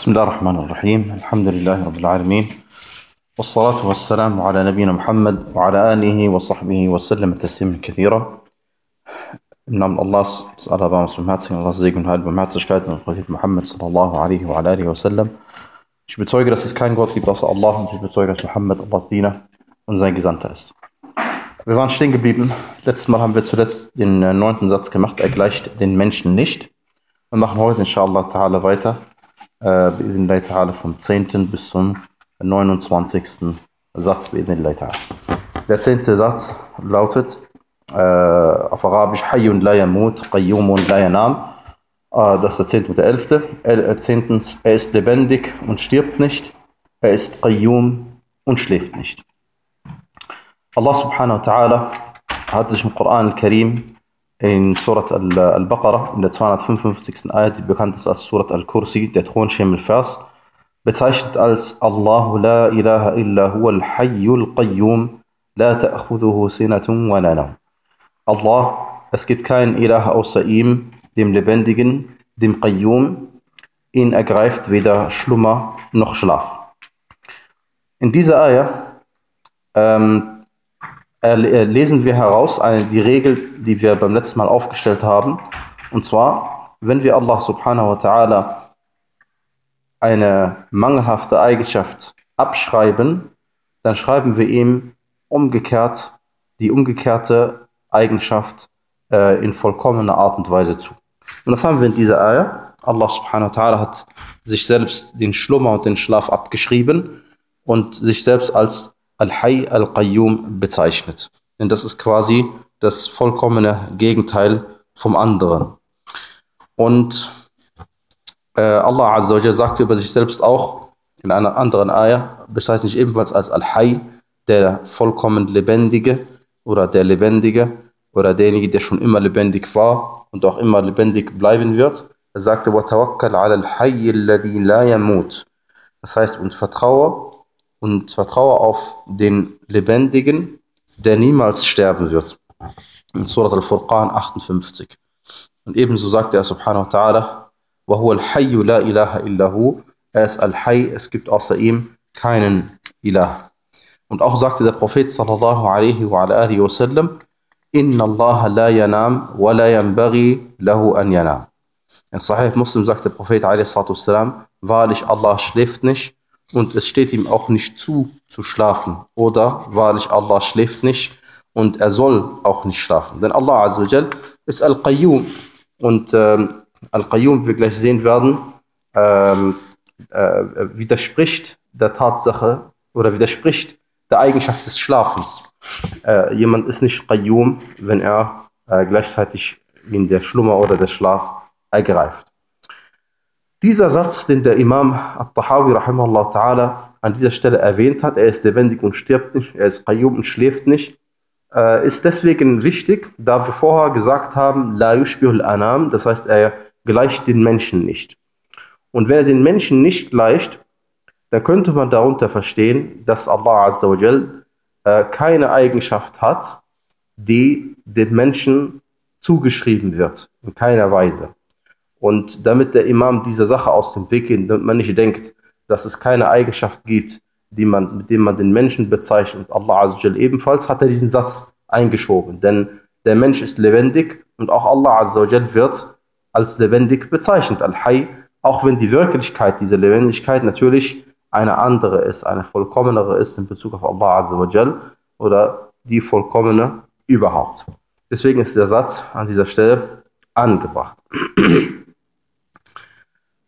بسم الله الرحمن الرحيم الحمد لله رب العالمين والصلاة والسلام على نبينا محمد وعلى آله وصحبه وسلم تسليما كثيرا Im Namen Allahs, des Allerbarmers, Barmherzigen, Allahs Segen und Heil, Barmherzigkeit und Prophet Muhammad sallallahu alaihi wa alihi wa sallam. Ich bezeuge, dass es keinen Gott gibt außer Allah und ich bezeuge, dass Muhammad Allahs Diener und sein Gesandter ist. Wir waren stehen geblieben. Letztes Mal haben wir zuletzt den äh, neunten Satz gemacht. Er gleicht den Menschen nicht. Wir machen heute inshallah ta'ala weiter. Äh, bi'idhnillahi ta'ala vom 10. bis zum 29. Satz bi'idhnillahi ta'ala. Der zehnte Satz lautet äh, auf Arabisch Hayyun la yamut, Qayyumun la yanam. Äh, das ist der zehnte und der elfte. Äh, zehntens, er ist lebendig und stirbt nicht. Er ist Qayyum und schläft nicht. Allah subhanahu wa ta'ala hat sich im Koran al-Karim in Surat al- al-Baqarah, in der 255. Ayat, die bekannt ist als Surat al-Kursi, der Thronschemel-Vers, bezeichnet als Allahu la ilaha illa huwa al-hayyul qayyum, la ta'khudhuhu sinatun wa la nawm. Allah, es gibt keinen Ilah außer ihm, dem Lebendigen, dem Qayyum, ihn ergreift weder Schlummer noch Schlaf. In dieser Ayah ähm, äh, lesen wir heraus die Regel, die wir beim letzten Mal aufgestellt haben. Und zwar, wenn wir Allah subhanahu wa ta'ala eine mangelhafte Eigenschaft abschreiben, dann schreiben wir ihm umgekehrt die umgekehrte Eigenschaft äh, in vollkommener Art und Weise zu. Und das haben wir in dieser Ayah. Allah subhanahu wa ta'ala hat sich selbst den Schlummer und den Schlaf abgeschrieben und sich selbst als Al-Hayy Al-Qayyum bezeichnet. Denn das ist quasi das vollkommene Gegenteil vom anderen. Und äh, Allah Azza wa Jalla sagte über sich selbst auch in einer anderen Ayah, bezeichnet sich ebenfalls als Al-Hayy, der vollkommen Lebendige oder der Lebendige oder derjenige, der schon immer lebendig war und auch immer lebendig bleiben wird. Er sagte, وَتَوَكَّلْ عَلَى الْحَيِّ الَّذِي لَا يَمُوتُ Das heißt, und vertraue und vertraue auf den Lebendigen, der niemals sterben wird. In Surat Al-Furqan 58. Und ebenso sagt er subhanahu wa ta'ala, وَهُوَ الْحَيُّ لَا إِلَهَ إِلَّا هُ Er ist Al-Hayy, es gibt außer ihm keinen Ilah. Und auch sagte der Prophet sallallahu alaihi wa ala alihi wa sallam, Allah la yanam wa la yanbaghi lahu an yanam. In Sahih Muslim sagt der Prophet alaihi salatu wassalam, wahrlich Allah schläft nicht und es steht ihm auch nicht zu, zu schlafen. Oder wahrlich Allah schläft nicht und er soll auch nicht schlafen. Denn Allah Azza wa Jal ist Al-Qayyum. Und ähm, Al-Qayyum, wie wir gleich sehen werden, ähm, äh, widerspricht der Tatsache oder widerspricht der Eigenschaft des Schlafens. Äh, jemand ist nicht Qayyum, wenn er äh, gleichzeitig ihn der Schlummer oder der Schlaf ergreift. Dieser Satz, den der Imam At-Tahawi ta'ala an dieser Stelle erwähnt hat, er ist lebendig und stirbt nicht, er ist Qayyum und schläft nicht, äh, ist deswegen wichtig, da wir vorher gesagt haben, La yushbihul anam, das heißt, er gleicht den Menschen nicht. Und wenn er den Menschen nicht gleicht, dann könnte man darunter verstehen, dass Allah Azza wa Jal äh, keine Eigenschaft hat, die den Menschen zugeschrieben wird, in keiner Weise. Und damit der Imam diese Sache aus dem Weg geht, damit man nicht denkt, dass es keine Eigenschaft gibt, die man, mit dem man den Menschen bezeichnet, Allah Azza wa Jal ebenfalls, hat er diesen Satz eingeschoben. Denn der Mensch ist lebendig und auch Allah Azza wa Jal wird als lebendig bezeichnet, Al-Hayy, auch wenn die Wirklichkeit dieser Lebendigkeit natürlich eine andere ist, eine vollkommenere ist in Bezug auf Allah Azza wa Jal oder die vollkommene überhaupt. Deswegen ist der Satz an dieser Stelle angebracht.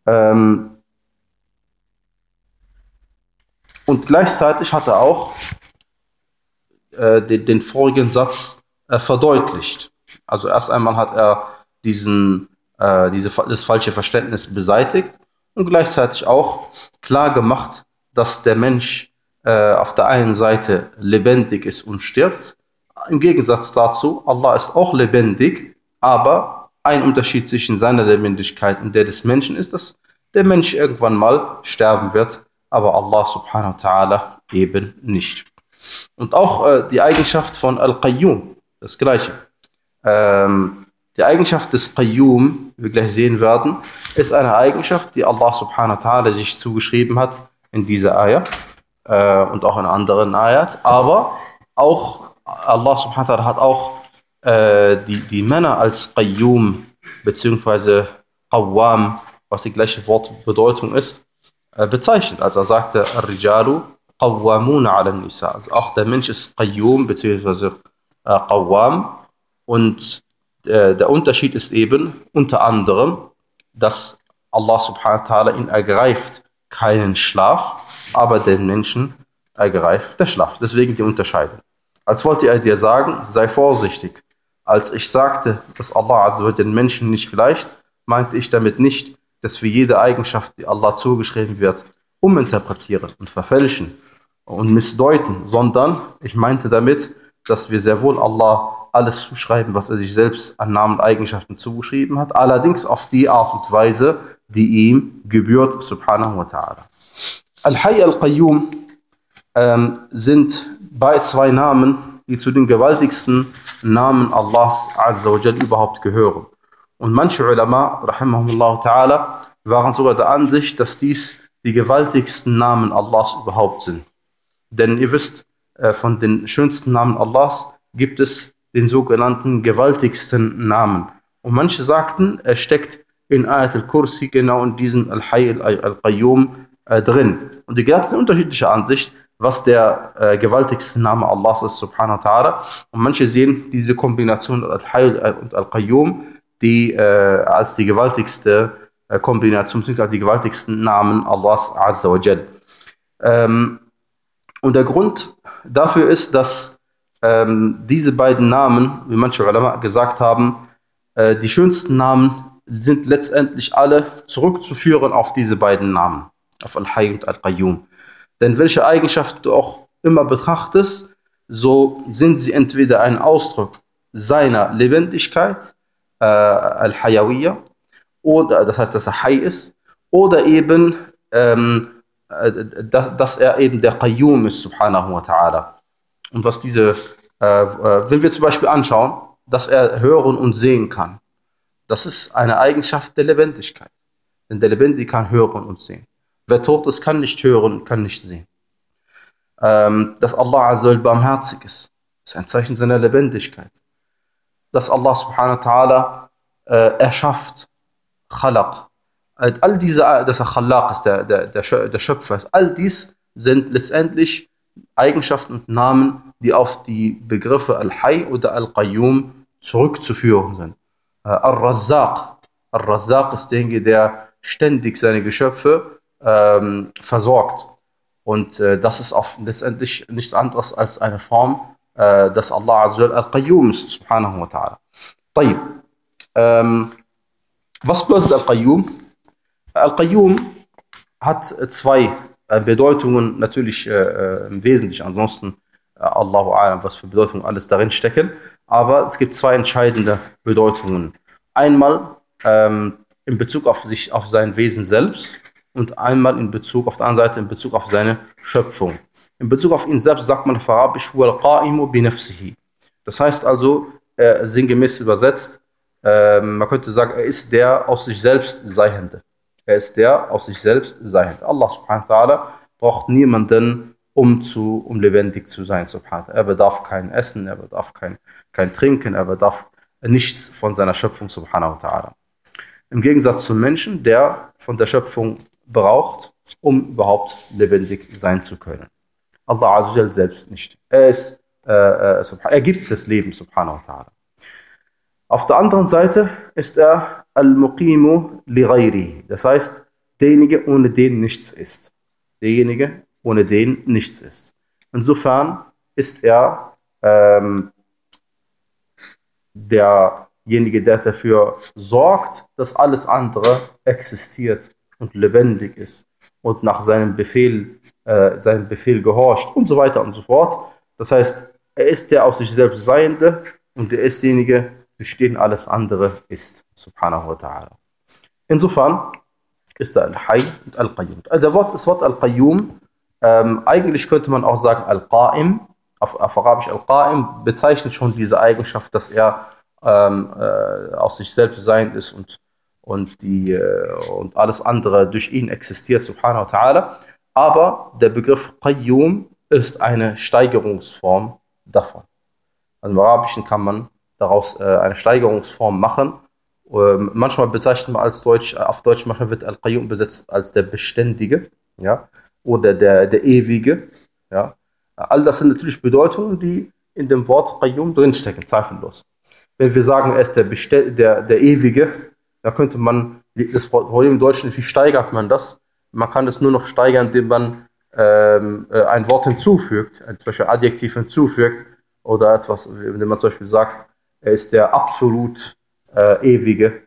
Ähm, und gleichzeitig hat er auch äh, den, den vorigen Satz äh, verdeutlicht. Also erst einmal hat er diesen, äh, diese, das falsche Verständnis beseitigt und gleichzeitig auch klar gemacht, dass der Mensch äh, auf der einen Seite lebendig ist und stirbt. Im Gegensatz dazu, Allah ist auch lebendig, aber ein Unterschied zwischen seiner Lebendigkeit und der des Menschen ist, dass der Mensch irgendwann mal sterben wird, aber Allah subhanahu wa ta'ala eben nicht. Und auch äh, die Eigenschaft von Al-Qayyum, das gleiche. Ähm, Die Eigenschaft des Qayyum, wie wir gleich sehen werden, ist eine Eigenschaft, die Allah subhanahu wa ta'ala sich zugeschrieben hat in dieser Ayah äh, und auch in anderen Ayat. Aber auch Allah subhanahu wa ta'ala hat auch äh, die, die Männer als Qayyum beziehungsweise Qawwam, was die gleiche Wortbedeutung ist, äh, bezeichnet. Also er sagte, Ar-Rijalu Qawwamuna ala Nisa. Also auch der Mensch ist Qayyum beziehungsweise äh, Qawwam und äh, der Unterschied ist eben unter anderem, dass Allah subhanahu wa ta'ala ihn ergreift keinen Schlaf, aber den Menschen ergreift der Schlaf. Deswegen die Unterscheidung. Als wollte er dir sagen, sei vorsichtig. Als ich sagte, dass Allah den Menschen nicht gleicht, meinte ich damit nicht, dass wir jede Eigenschaft, die Allah zugeschrieben wird, uminterpretieren und verfälschen und missdeuten, sondern ich meinte damit, dass wir sehr wohl Allah alles zuschreiben, was er sich selbst an Namen und Eigenschaften zugeschrieben hat, allerdings auf die Art und Weise, die ihm gebührt, subhanahu wa ta'ala. Al-Hayy al-Qayyum ähm, sind bei zwei Namen, die zu den gewaltigsten Namen Allahs Azza wa Jal überhaupt gehören. Und manche Ulama, rahimahumullah ta'ala, waren sogar der Ansicht, dass dies die gewaltigsten Namen Allahs überhaupt sind. Denn ihr wisst, äh, von den schönsten Namen Allahs gibt es den sogenannten gewaltigsten Namen. Und manche sagten, er steckt in Ayat al-Kursi genau in diesem Al-Hayy al-Qayyum äh, drin. Und die Gelehrten sind unterschiedlicher Ansicht, was der äh, gewaltigste Name Allahs ist, subhanahu wa ta'ala. Und manche sehen diese Kombination Al-Hayy und Al-Qayyum die, äh, als die gewaltigste äh, Kombination, als die gewaltigsten Namen Allahs Azza wa Jal. Ähm, und der Grund dafür ist, dass ähm, diese beiden Namen, wie manche Ulama gesagt haben, äh, die schönsten Namen sind letztendlich alle zurückzuführen auf diese beiden Namen, auf Al-Hayy und Al-Qayyum. Denn welche Eigenschaft du auch immer betrachtest, so sind sie entweder ein Ausdruck seiner Lebendigkeit, äh, Al-Hayawiyya, oder das heißt, dass er Hay ist, oder eben, ähm, äh, dass, dass er eben der Qayyum ist, subhanahu wa ta'ala. Und was diese, äh, äh, wenn wir zum Beispiel anschauen, dass er hören und sehen kann, das ist eine Eigenschaft der Lebendigkeit. Denn der Lebendige kann hören und sehen. Wer tot ist, kann nicht hören, kann nicht sehen. Ähm, dass Allah Azza barmherzig ist, ist ein Zeichen seiner Lebendigkeit. Dass Allah subhanahu wa ta'ala äh, erschafft, Khalaq. All diese, dass er Khalaq ist, der, der, der Schöpfer ist, all dies sind letztendlich Eigenschaften und Namen, die auf die Begriffe Al-Hay oder Al-Qayyum zurückzuführen sind. Äh, Al-Razzaq. Al-Razzaq ist derjenige, der ständig seine Geschöpfe ähm, versorgt. Und äh, das ist auf, letztendlich nichts anderes als eine Form, äh, dass Allah Al-Qayyum ist, subhanahu wa ta'ala. طيب. Ähm, was bedeutet Al-Qayyum? Al-Qayyum hat zwei äh, Bedeutungen natürlich äh, äh, im Wesentlichen. Ansonsten, äh, Allahu Alam, was für Bedeutungen alles darin stecken. Aber es gibt zwei entscheidende Bedeutungen. Einmal ähm, in Bezug auf sich, auf sein Wesen selbst und einmal in Bezug auf der anderen Seite in Bezug auf seine Schöpfung. In Bezug auf ihn selbst sagt man Arabisch Das heißt also, äh, sinngemäß übersetzt, äh, man könnte sagen, er ist der aus sich selbst Seiende. Er ist der aus sich selbst Seiende. Allah subhanahu wa ta'ala braucht niemanden, um, zu, um lebendig zu sein. Subhanahu er bedarf kein Essen, er bedarf kein, kein Trinken, er bedarf nichts von seiner Schöpfung subhanahu wa ta'ala. Im Gegensatz zum Menschen, der von der Schöpfung braucht, um überhaupt lebendig sein zu können. Allah Azza selbst nicht. Er ist, äh, äh, er gibt das Leben, subhanahu wa ta'ala. Auf der anderen Seite ist er al-muqimu li. Das heißt, derjenige, ohne den nichts ist. Derjenige, ohne den nichts ist. Insofern ist er ähm, derjenige, der dafür sorgt, dass alles andere existiert und lebendig ist und nach seinem Befehl, äh, seinem Befehl gehorcht und so weiter und so fort. Das heißt, er ist der aus sich selbst Seiende und er ist derjenige, durch den alles andere ist. Subhanahu wa ta'ala. Insofern ist er Al-Hay und Al-Qayyum. Also das Wort Al-Qayyum, ähm, eigentlich könnte man auch sagen Al-Qa'im, auf, auf Arabisch Al-Qa'im bezeichnet schon diese Eigenschaft, dass er ähm, äh, aus sich selbst seiend ist und, und, die, äh, und alles andere durch ihn existiert, subhanahu wa ta'ala. Aber der Begriff Qayyum ist eine Steigerungsform davon. Also im Arabischen kann man daraus äh, eine Steigerungsform machen. Ähm, manchmal bezeichnet man als Deutsch, auf Deutsch manchmal wird Al-Qayyum besetzt als der Beständige, ja, oder der, der Ewige, ja. All das sind natürlich Bedeutungen, die in dem Wort Qayyum drinstecken, zweifellos. Wenn wir sagen, er ist der, Bestell der, der Ewige, da könnte man, das Problem im Deutschen, wie steigert man das? Man kann es nur noch steigern, indem man ähm, äh, ein Wort hinzufügt, zum Beispiel Adjektiv hinzufügt oder etwas, wenn man zum Beispiel sagt, er ist der absolut äh, Ewige,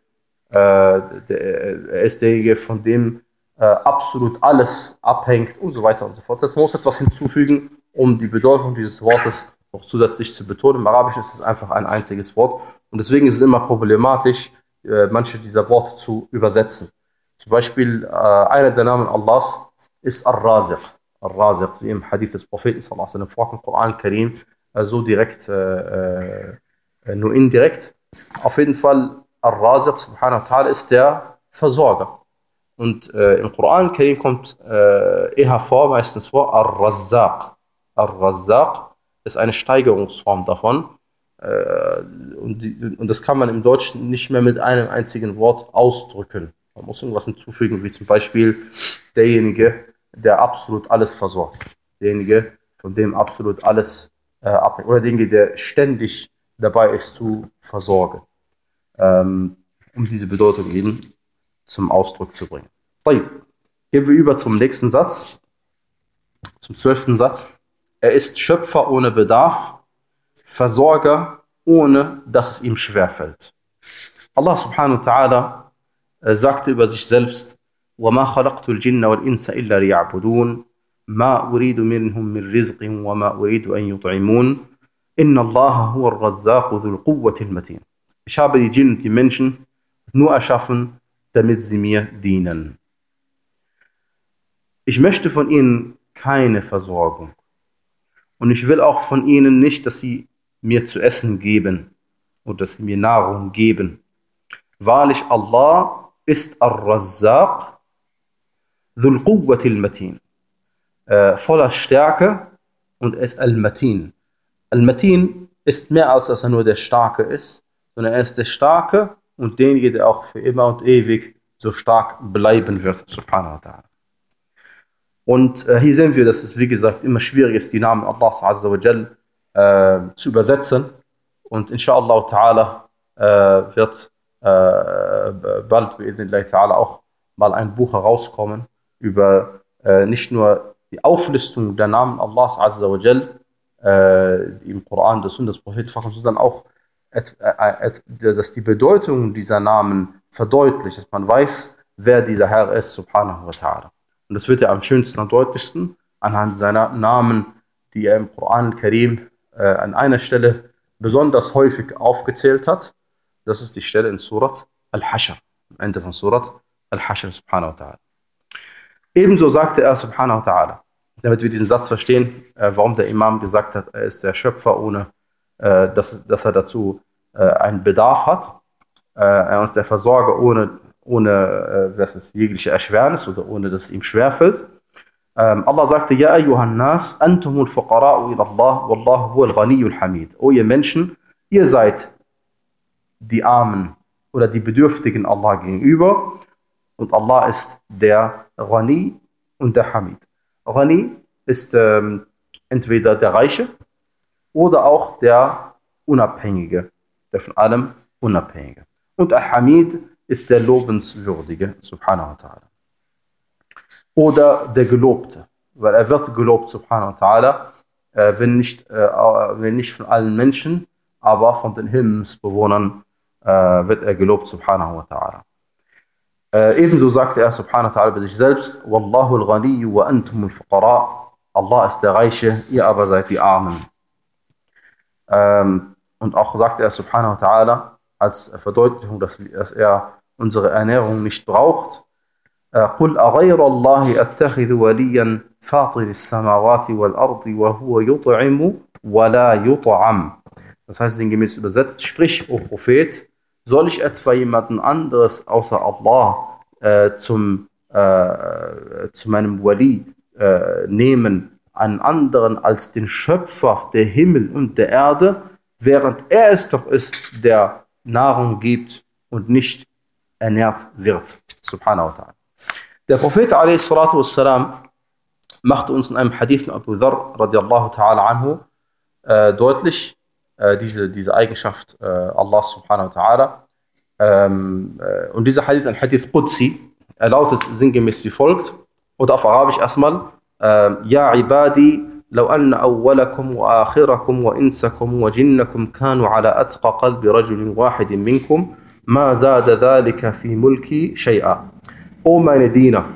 äh, der, er ist derjenige, von dem äh, absolut alles abhängt und so weiter und so fort. Das muss etwas hinzufügen, um die Bedeutung dieses Wortes noch zusätzlich zu betonen. Im Arabischen ist es einfach ein einziges Wort und deswegen ist es immer problematisch, äh, manche dieser Worte zu übersetzen. Zum Beispiel äh, einer der Namen Allahs ist Ar-Raziq. Ar-Raziq, wie im Hadith des Propheten sallallahu alaihi wasallam, im Koran Karim, äh, so direkt, äh, äh, nur indirekt. Auf jeden Fall, Ar-Raziq subhanahu wa ta'ala ist der Versorger. Und im Koran Karim kommt eher vor, meistens vor, Ar-Razzaq. Ar-Razzaq ist eine Steigerungsform davon. Äh, und, die, und das kann man im Deutschen nicht mehr mit einem einzigen Wort ausdrücken. Man muss irgendwas hinzufügen, wie zum Beispiel derjenige, der absolut alles versorgt. Derjenige, von dem absolut alles äh, abhängt. Oder derjenige, der ständig dabei ist zu versorgen. Ähm, um diese Bedeutung eben zum Ausdruck zu bringen. Gehen wir über zum nächsten Satz, zum zwölften Satz. Er ist Schöpfer ohne Bedarf, Versorger, ohne dass es ihm schwerfällt. Allah subhanahu wa ta'ala äh, sagte über sich selbst, وَمَا خَلَقْتُ الْجِنَّ وَالْإِنسَ إِلَّا لِيَعْبُدُونَ مَا أُرِيدُ مِنْهُمْ مِنْ رِزْقٍ وَمَا أُرِيدُ أَنْ يُطْعِمُونَ إِنَّ اللَّهَ هُوَ الرَّزَّاقُ ذُو الْقُوَّةِ الْمَتِينَ Ich habe die Djinn und die Menschen nur erschaffen, damit sie mir dienen. Ich möchte von ihnen keine Versorgung. Und ich will auch von ihnen nicht, dass sie mir zu essen geben und dass sie mir Nahrung geben. Wahrlich Allah ist Ar-Razzaq, Dhul Quwwatil Matin, äh, voller Stärke und er ist Al-Matin. Al-Matin ist mehr als dass er nur der Starke ist, sondern er ist der Starke und derjenige, der auch für immer und ewig so stark bleiben wird, subhanahu wa ta'ala. Und äh, hier sehen wir, dass es, wie gesagt, immer schwierig ist, die Namen Allahs Azza wa Jal äh, zu übersetzen. Und inshallah ta'ala äh, wird äh, bald ta'ala auch mal ein Buch herauskommen über äh, nicht nur die Auflistung der Namen Allahs Azza wa Jal äh, im Koran des und des Propheten, sondern auch, dass die Bedeutung dieser Namen verdeutlicht, dass man weiß, wer dieser Herr ist, subhanahu wa ta'ala. Und das wird ja am schönsten und deutlichsten anhand seiner Namen, die er im Koran Karim äh, an einer Stelle besonders häufig aufgezählt hat. Das ist die Stelle in Surat Al-Hashr, am Ende von Surat Al-Hashr, subhanahu wa ta'ala. Ebenso sagte er, subhanahu wa ta'ala, damit wir diesen Satz verstehen, äh, warum der Imam gesagt hat, er ist der Schöpfer, ohne äh, dass, dass er dazu äh, einen Bedarf hat. Äh, er ist der Versorger, ohne ohne äh, dass es jegliche Erschwernis oder ohne dass es ihm schwerfällt. Ähm, Allah sagte, Ja, ayyuhan nas, antumul fuqara'u ila Allah, wallahu huwal ghaniyul hamid. O ihr Menschen, ihr seid die Armen oder die Bedürftigen Allah gegenüber und Allah ist der Ghani und der Hamid. Ghani ist ähm, entweder der Reiche oder auch der Unabhängige, der von allem Unabhängige. Und Al-Hamid ist der Lobenswürdige, subhanahu wa ta'ala. Oder der Gelobte, weil er wird gelobt, subhanahu wa ta'ala, wenn, nicht, äh, wenn nicht von allen Menschen, aber von den Himmelsbewohnern äh, wird er gelobt, subhanahu wa ta'ala. Äh, ebenso sagte er, subhanahu wa ta'ala, bei sich selbst, Wallahu al-Ghani wa antum al-Fuqara. Allah ist der Reiche, ihr aber seid die Armen. Ähm, und auch sagte er, subhanahu wa ta'ala, als Verdeutlichung, dass er unsere Ernährung nicht braucht. قل أغير الله أتخذ وليا فاطر السماوات والأرض وهو يطعم ولا يطعم Das heißt sinngemäß übersetzt, sprich, o Prophet, soll ich etwa jemanden anderes außer Allah äh, zum, äh, zu meinem Wali äh, nehmen, einen anderen als den Schöpfer der Himmel und der Erde, während er es doch ist, der Nahrung gibt und nicht ernährt wird. Subhanahu wa ta'ala. Der Prophet a.s. machte uns in einem Hadith von Abu Dharr radiallahu ta'ala anhu äh, deutlich, äh, diese, diese Eigenschaft äh, Allah subhanahu wa ta'ala. Ähm, äh, und dieser Hadith, ein Hadith Qudsi, er lautet sinngemäß wie folgt, oder auf Arabisch erstmal, Ja ibadi, لو أن أولكم وآخركم وإنسكم وجنكم كانوا على أتقى قلب رجل واحد منكم ما زاد ذلك في ملكي شيئا. O meine Diener,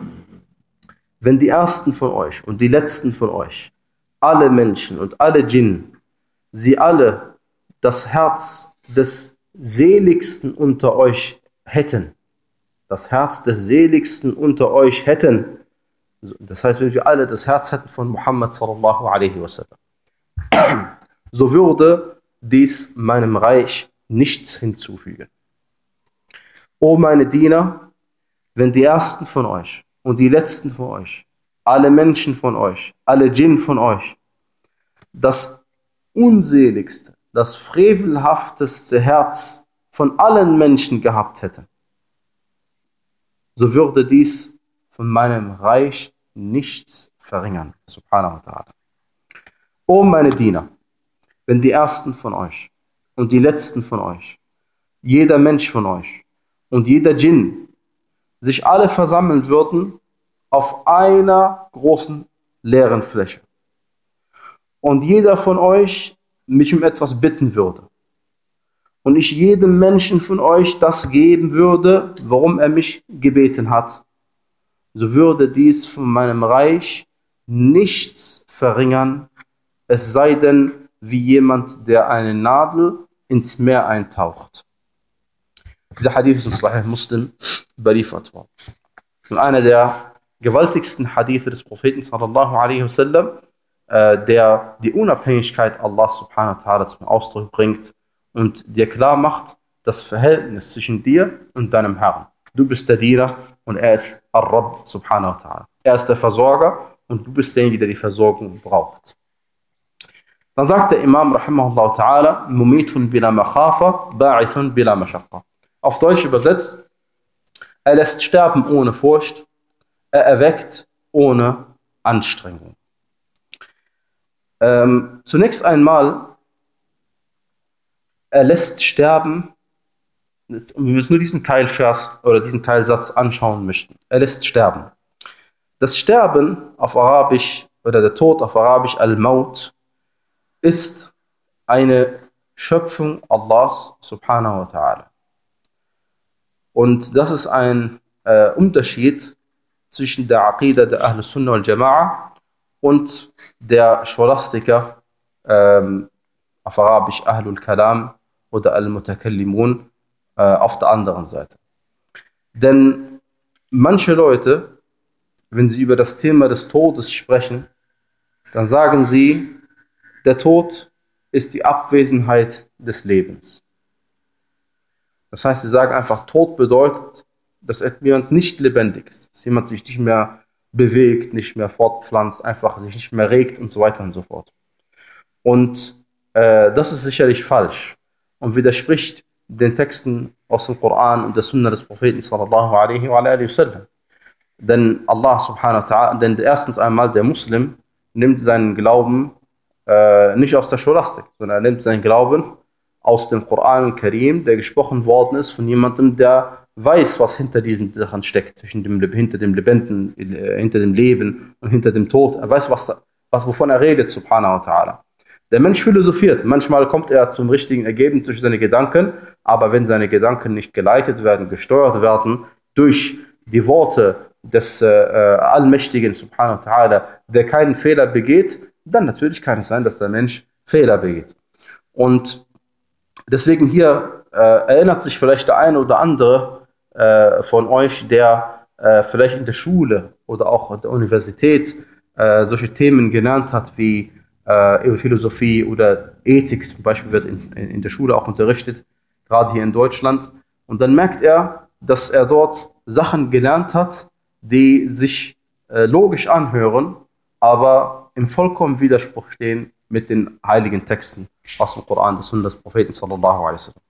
wenn die ersten von euch und die letzten von euch, alle Menschen und alle Djinn, sie alle das Herz des Seligsten unter euch hätten, das Herz des Seligsten unter euch hätten, das heißt, wenn wir alle das Herz hätten von Muhammad sallallahu alaihi wasallam, so würde dies meinem Reich nichts hinzufügen. O meine Diener, wenn die ersten von euch und die letzten von euch, alle Menschen von euch, alle Djinn von euch, das unseligste, das frevelhafteste Herz von allen Menschen gehabt hätten, so würde dies von meinem Reich nichts verringern. Subhanahu wa ta'ala. O meine Diener, wenn die ersten von euch und die letzten von euch, jeder Mensch von euch und jeder Djinn sich alle versammeln würden auf einer großen leeren Fläche. Und jeder von euch mich um etwas bitten würde. Und ich jedem Menschen von euch das geben würde, warum er mich gebeten hat, so würde dies von meinem Reich nichts verringern, es sei denn wie jemand, der eine Nadel ins Meer eintaucht. Dieser Hadith ist in Sahih Muslim überliefert worden. Und einer der gewaltigsten Hadithe des Propheten sallallahu alaihi wasallam, äh, der die Unabhängigkeit Allah subhanahu wa ta'ala zum Ausdruck bringt und dir klar macht, das Verhältnis zwischen dir und deinem Herrn. Du bist der Diener und er ist Ar-Rabb subhanahu wa ta'ala. Er ist der Versorger und du bist derjenige, der die Versorgung braucht. Dann sagt der Imam rahimahullah ta'ala, Mumitun bila makhafa, ba'ithun bila mashaqqa. Auf Deutsch übersetzt, er lässt sterben ohne Furcht, er erweckt ohne Anstrengung. Ähm, zunächst einmal er lässt sterben, wenn wir uns nur diesen Teilvers oder diesen Teilsatz anschauen möchten. Er lässt sterben. Das Sterben auf Arabisch oder der Tod auf Arabisch Al-Maut ist eine Schöpfung Allahs subhanahu wa ta'ala. Und das ist ein äh, Unterschied zwischen der Aqidah der Ahl Sunnah wal Jama'a und der Scholastiker ähm, auf Arabisch Ahlul Kalam oder Al-Mutakallimun äh, auf der anderen Seite. Denn manche Leute, wenn sie über das Thema des Todes sprechen, dann sagen sie, der Tod ist die Abwesenheit des Lebens. Das heißt, sie sagen einfach, Tod bedeutet, dass jemand nicht lebendig ist, dass jemand sich nicht mehr bewegt, nicht mehr fortpflanzt, einfach sich nicht mehr regt und so weiter und so fort. Und äh, das ist sicherlich falsch und widerspricht den Texten aus dem Koran und der Sunna des Propheten sallallahu alaihi wa alaihi wasallam. Denn Allah subhanahu wa ta'ala, denn erstens einmal der Muslim nimmt seinen Glauben äh, nicht aus der Scholastik, sondern er nimmt seinen Glauben aus dem Koran Karim, der gesprochen worden ist von jemandem, der weiß, was hinter diesen Sachen steckt, zwischen dem, hinter dem Lebenden, äh, hinter dem Leben und hinter dem Tod. Er weiß, was, was wovon er redet, subhanahu wa ta'ala. Der Mensch philosophiert. Manchmal kommt er zum richtigen Ergebnis durch seine Gedanken, aber wenn seine Gedanken nicht geleitet werden, gesteuert werden durch die Worte des äh, äh Allmächtigen, subhanahu wa ta'ala, der keinen Fehler begeht, dann natürlich kann es sein, dass der Mensch Fehler begeht. Und deswegen hier äh, erinnert sich vielleicht der eine oder andere äh, von euch, der äh, vielleicht in der Schule oder auch in der Universität äh, solche Themen genannt hat wie äh, Philosophie oder Ethik zum Beispiel wird in, in der Schule auch unterrichtet, gerade hier in Deutschland. Und dann merkt er, dass er dort Sachen gelernt hat, die sich logisch anhören, aber im vollkommen Widerspruch stehen mit den heiligen Texten aus dem Koran, des Sunnas des Propheten sallallahu alaihi wasallam.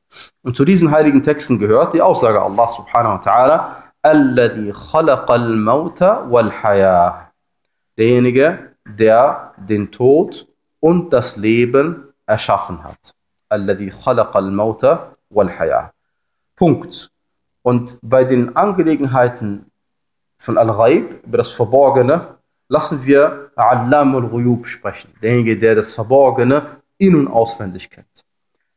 Und zu diesen heiligen Texten gehört die Aussage Allah subhanahu wa ta'ala, Alladhi khalaqa al-mauta wal-haya. Derjenige, der den Tod und das Leben erschaffen hat. Alladhi khalaqa al-mauta wal-haya. Punkt. Und bei den Angelegenheiten von Al-Ghaib, über das Verborgene, lassen wir Allam al-Ghuyub sprechen. Derjenige, der das Verborgene in- und auswendig kennt.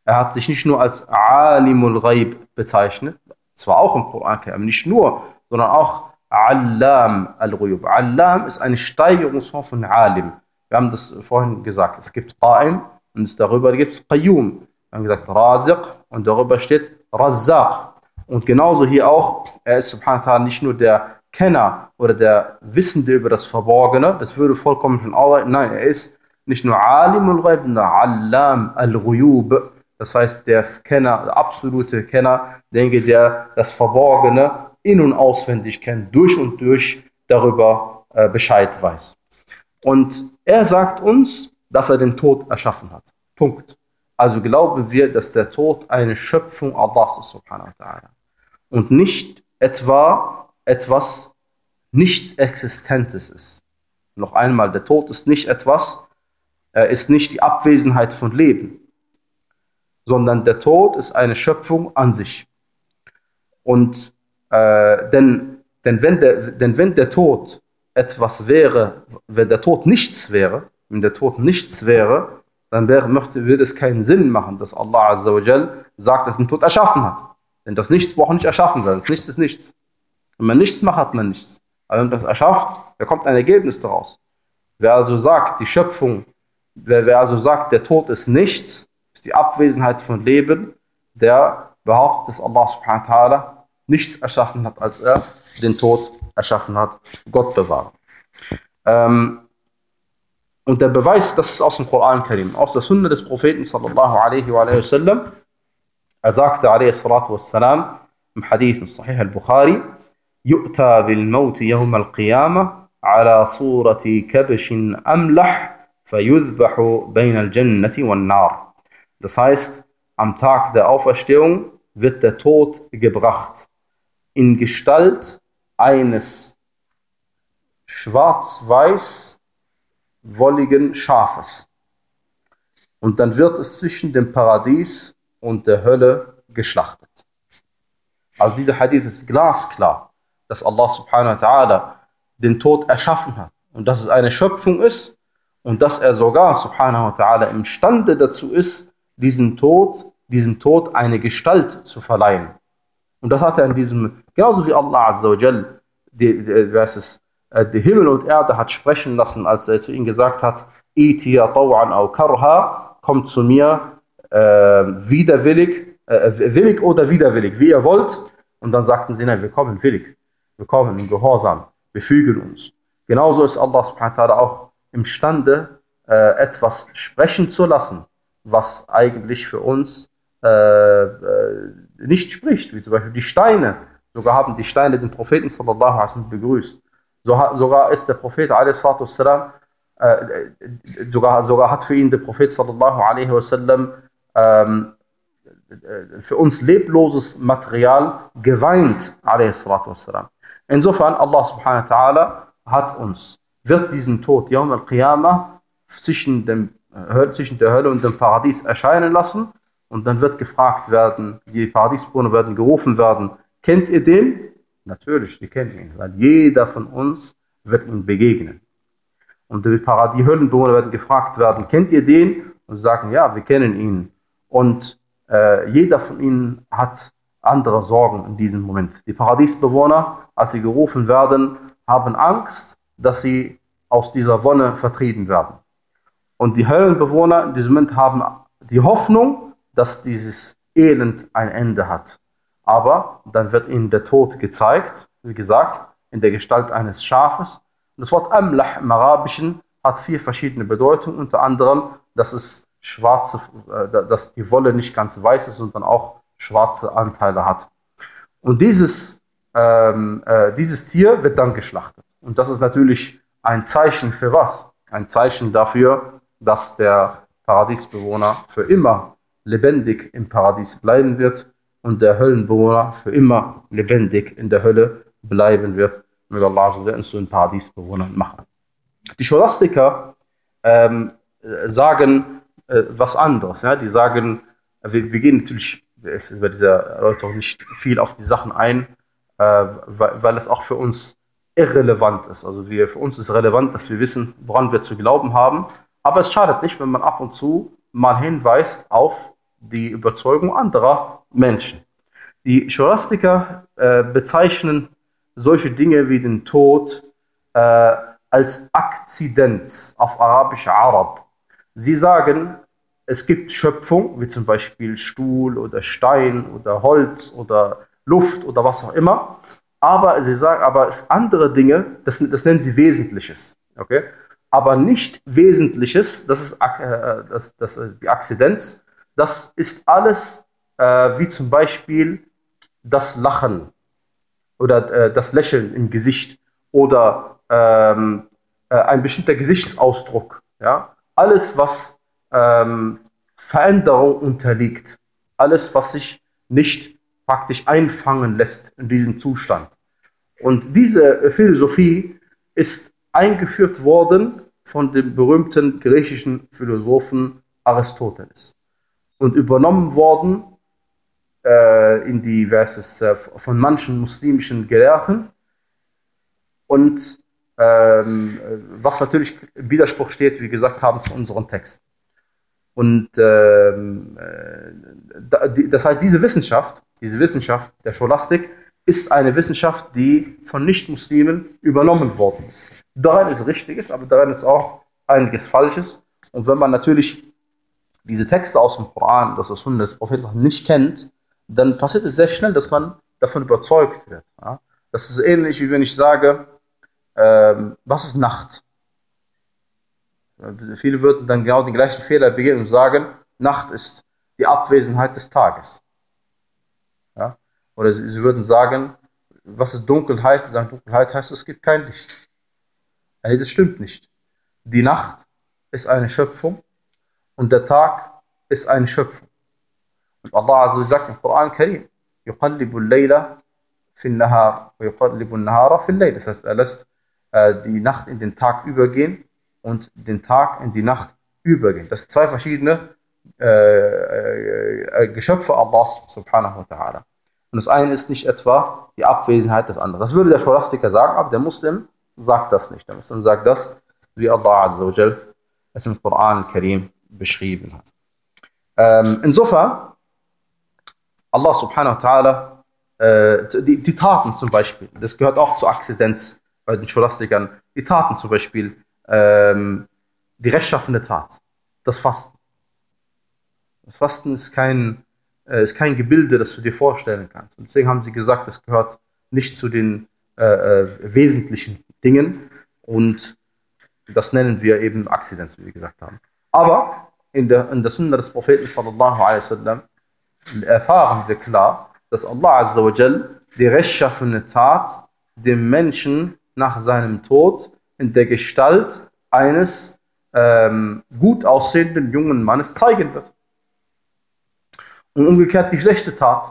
Er hat sich nicht nur als Alimul Ghaib bezeichnet, zwar auch im Koran, aber nicht nur, sondern auch Allam al-Ghuyub. Allam ist eine Steigerungsform von Alim. Wir haben das vorhin gesagt. Es gibt Qa'im und darüber gibt es Qayyum. Wir haben gesagt Raziq und darüber steht Razzaq. Und genauso hier auch, er ist subhanahu wa ta'ala nicht nur der Kenner oder der Wissende über das Verborgene, das würde vollkommen schon arbeiten. Nein, er ist nicht nur Alim al-Ghaib, sondern Allam al-Ghuyub. Das heißt, der Kenner, der absolute Kenner, denke, der das Verborgene in- und auswendig kennt, durch und durch darüber äh, Bescheid weiß. Und er sagt uns, dass er den Tod erschaffen hat. Punkt. Also glauben wir, dass der Tod eine Schöpfung Allahs ist, subhanahu wa ta'ala. Und nicht etwa etwas nichts Existentes ist. Noch einmal, der Tod ist nicht etwas, ist nicht die Abwesenheit von Leben, sondern der Tod ist eine Schöpfung an sich. Und äh, denn, denn, wenn der, denn wenn der Tod etwas wäre, wenn der Tod nichts wäre, wenn der Tod nichts wäre, dann wäre, möchte, würde es keinen Sinn machen, dass Allah Azza wa Jal sagt, dass er den Tod erschaffen hat. Denn das Nichts braucht nicht erschaffen werden. Das Nichts ist nichts. Wenn man nichts macht, hat man nichts. Aber wenn man das erschafft, da kommt ein Ergebnis daraus. Wer also sagt, die Schöpfung, wer, wer also sagt, der Tod ist nichts, ist die Abwesenheit von Leben, der behauptet, dass Allah subhanahu wa ta'ala nichts erschaffen hat, als er den Tod erschaffen hat. Gott bewahre. Ähm, und der Beweis, das ist aus dem Koran Karim, aus der Sunna des Propheten sallallahu alaihi wa sallam. Er sagte alaihi salatu wassalam im Hadith im Sahih al-Bukhari, يؤتى بالموت يوم القيامة على صورة كبش أملح das heißt, am Tag der Auferstehung wird der Tod gebracht in Gestalt eines schwarz-weiß wolligen Schafes. Und dann wird es zwischen dem Paradies und der Hölle geschlachtet. Also dieser Hadith ist glasklar, dass Allah subhanahu wa ta'ala den Tod erschaffen hat und dass es eine Schöpfung ist und dass er sogar subhanahu wa ta'ala imstande dazu ist, diesen Tod, diesem Tod eine Gestalt zu verleihen. Und das hat er in diesem, genauso wie Allah azza wa jal, die, die, es, äh, die Himmel und Erde hat sprechen lassen, als er zu ihnen gesagt hat, Itiya taw'an au karha, kommt zu mir äh, widerwillig, äh, willig oder widerwillig, wie ihr wollt. Und dann sagten sie, nein, wir kommen willig. Wir kommen in Gehorsam, wir fügen uns. Genauso ist Allah subhanahu wa ta'ala auch imstande, äh, etwas sprechen zu lassen, was eigentlich für uns äh, äh, nicht spricht, wie zum Beispiel die Steine. Sogar haben die Steine den Propheten sallallahu alaihi wasallam begrüßt. So, sogar ist der Prophet wasallam, äh, sogar, sogar hat für ihn der Prophet sallallahu alaihi wasallam ähm, für uns lebloses Material geweint, alaihi wasallam. Insofern, Allah subhanahu wa ta'ala hat uns, wird diesen Tod, Yawm al-Qiyamah, zwischen, äh, zwischen der Hölle und dem Paradies erscheinen lassen. Und dann wird gefragt werden, die Paradiesbewohner werden gerufen werden, kennt ihr den? Natürlich, die kennen ihn, weil jeder von uns wird ihm begegnen. Und die Paradies-Höllenbewohner werden gefragt werden, kennt ihr den? Und sagen, ja, wir kennen ihn. Und äh, jeder von ihnen hat andere Sorgen in diesem Moment. Die Paradiesbewohner, als sie gerufen werden, haben Angst, dass sie aus dieser Wonne vertrieben werden. Und die Höllenbewohner in diesem Moment haben die Hoffnung, dass dieses Elend ein Ende hat. Aber dann wird ihnen der Tod gezeigt, wie gesagt, in der Gestalt eines Schafes. Und das Wort Amlah im Arabischen hat vier verschiedene Bedeutungen, unter anderem, dass es schwarze, äh, dass die Wolle nicht ganz weiß ist, sondern auch schwarze Anteile hat. Und dieses, ähm, äh, dieses Tier wird dann geschlachtet. Und das ist natürlich ein Zeichen für was? Ein Zeichen dafür, dass der Paradiesbewohner für immer lebendig im Paradies bleiben wird und der Höllenbewohner für immer lebendig in der Hölle bleiben wird. Möge Allah uns zu den Paradiesbewohnern machen. Die Scholastiker ähm, sagen äh, was anderes. Ja? Die sagen, wir, wir gehen natürlich es ist bei dieser Erläuterung nicht viel auf die Sachen ein, äh, weil, weil es auch für uns irrelevant ist. Also wir, für uns ist relevant, dass wir wissen, woran wir zu glauben haben. Aber es schadet nicht, wenn man ab und zu mal hinweist auf die Überzeugung anderer Menschen. Die Scholastiker äh, bezeichnen solche Dinge wie den Tod äh, als Akzident auf Arabisch Arad. Sie sagen, es gibt Schöpfung, wie zum Beispiel Stuhl oder Stein oder Holz oder Luft oder was auch immer. Aber sie sagen, aber es andere Dinge, das, das nennen sie Wesentliches. Okay? Aber nicht Wesentliches, das ist äh, das, das, äh, die Akzidenz, das ist alles äh, wie zum Beispiel das Lachen oder äh, das Lächeln im Gesicht oder ähm, äh, ein bestimmter Gesichtsausdruck. Ja? Alles, was ähm, Veränderung unterliegt. Alles, was sich nicht praktisch einfangen lässt in diesem Zustand. Und diese Philosophie ist eingeführt worden von dem berühmten griechischen Philosophen Aristoteles und übernommen worden äh, in die Verses äh, von manchen muslimischen Gelehrten und ähm, was natürlich im Widerspruch steht, wie gesagt haben, zu unseren Texten. Und ähm, äh, das heißt, diese Wissenschaft, diese Wissenschaft der Scholastik, ist eine Wissenschaft, die von Nicht-Muslimen übernommen worden ist. Daran ist Richtiges, aber daran ist auch einiges Falsches. Und wenn man natürlich diese Texte aus dem Koran, das aus Hunde des Propheten nicht kennt, dann passiert es sehr schnell, dass man davon überzeugt wird. Das ist ähnlich, wie wenn ich sage, ähm, was ist Nacht? Viele würden dann genau den gleichen Fehler begehen und sagen, Nacht ist die Abwesenheit des Tages. Ja? Oder sie, würden sagen, was ist Dunkelheit? Sie sagen, Dunkelheit heißt, es gibt kein Licht. Nee, das stimmt nicht. Die Nacht ist eine Schöpfung und der Tag ist eine Schöpfung. Und Allah also sagt im Koran Karim, يقلب الليل في النهار ويقلب النهار في الليل. Das heißt, er lässt äh, die Nacht in den Tag übergehen und den Tag in die Nacht übergehen. Das sind zwei verschiedene äh, äh, Geschöpfe Allahs subhanahu wa ta'ala. Und das eine ist nicht etwa die Abwesenheit des anderen. Das würde der Scholastiker sagen, aber der Muslim sagt das nicht. Der Muslim sagt das, wie Allah Azza wa es im Koran Karim beschrieben hat. Ähm, insofern, Allah subhanahu wa ta'ala, äh, die, die Taten zum Beispiel, das gehört auch zur Axistenz bei den Scholastikern, die Taten zum Beispiel, ähm, die rechtschaffene Tat, das Fasten. Das Fasten ist kein, äh, ist kein Gebilde, das du dir vorstellen kannst. Und deswegen haben sie gesagt, es gehört nicht zu den äh, äh, wesentlichen Dingen. Und das nennen wir eben Akzidenz, wie wir gesagt haben. Aber in der, in der Sunna des Propheten sallallahu alaihi wasallam erfahren wir klar, dass Allah azza wa jal die rechtschaffene Tat dem Menschen nach seinem Tod in der Gestalt eines ähm, gut aussehenden jungen Mannes zeigen wird. Und umgekehrt die schlechte Tat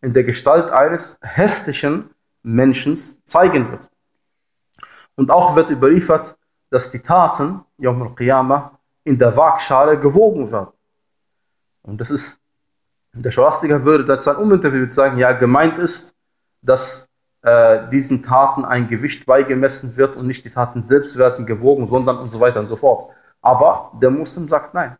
in der Gestalt eines hässlichen Menschen zeigen wird. Und auch wird überliefert, dass die Taten, Yom al-Qiyamah, in der Waagschale gewogen werden. Und das ist, der Scholastiker würde das dann uminterviewt sagen, ja, gemeint ist, dass äh, diesen Taten ein Gewicht beigemessen wird und nicht die Taten selbst werden gewogen, sondern und so weiter und so fort. Aber der Muslim sagt nein.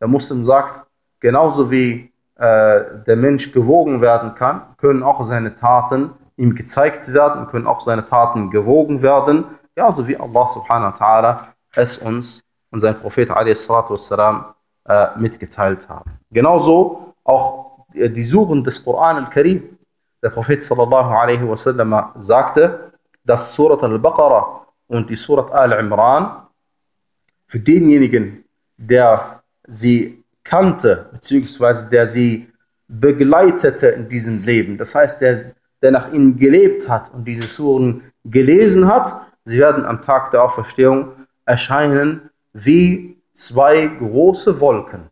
Der Muslim sagt, genauso wie äh, der Mensch gewogen werden kann, können auch seine Taten ihm gezeigt werden, können auch seine Taten gewogen werden, genauso wie Allah subhanahu wa ta'ala es uns und sein Prophet wassalam, äh, mitgeteilt haben. Genauso auch die Suchen des Koran al-Karim der Prophet sallallahu alaihi wasallam sagte, dass Surat al-Baqarah und die Surat Al-Imran für denjenigen, der sie kannte, beziehungsweise der sie begleitete in diesem Leben. Das heißt, der, der nach ihnen gelebt hat und diese Suren gelesen hat, sie werden am Tag der Auferstehung erscheinen wie zwei große Wolken.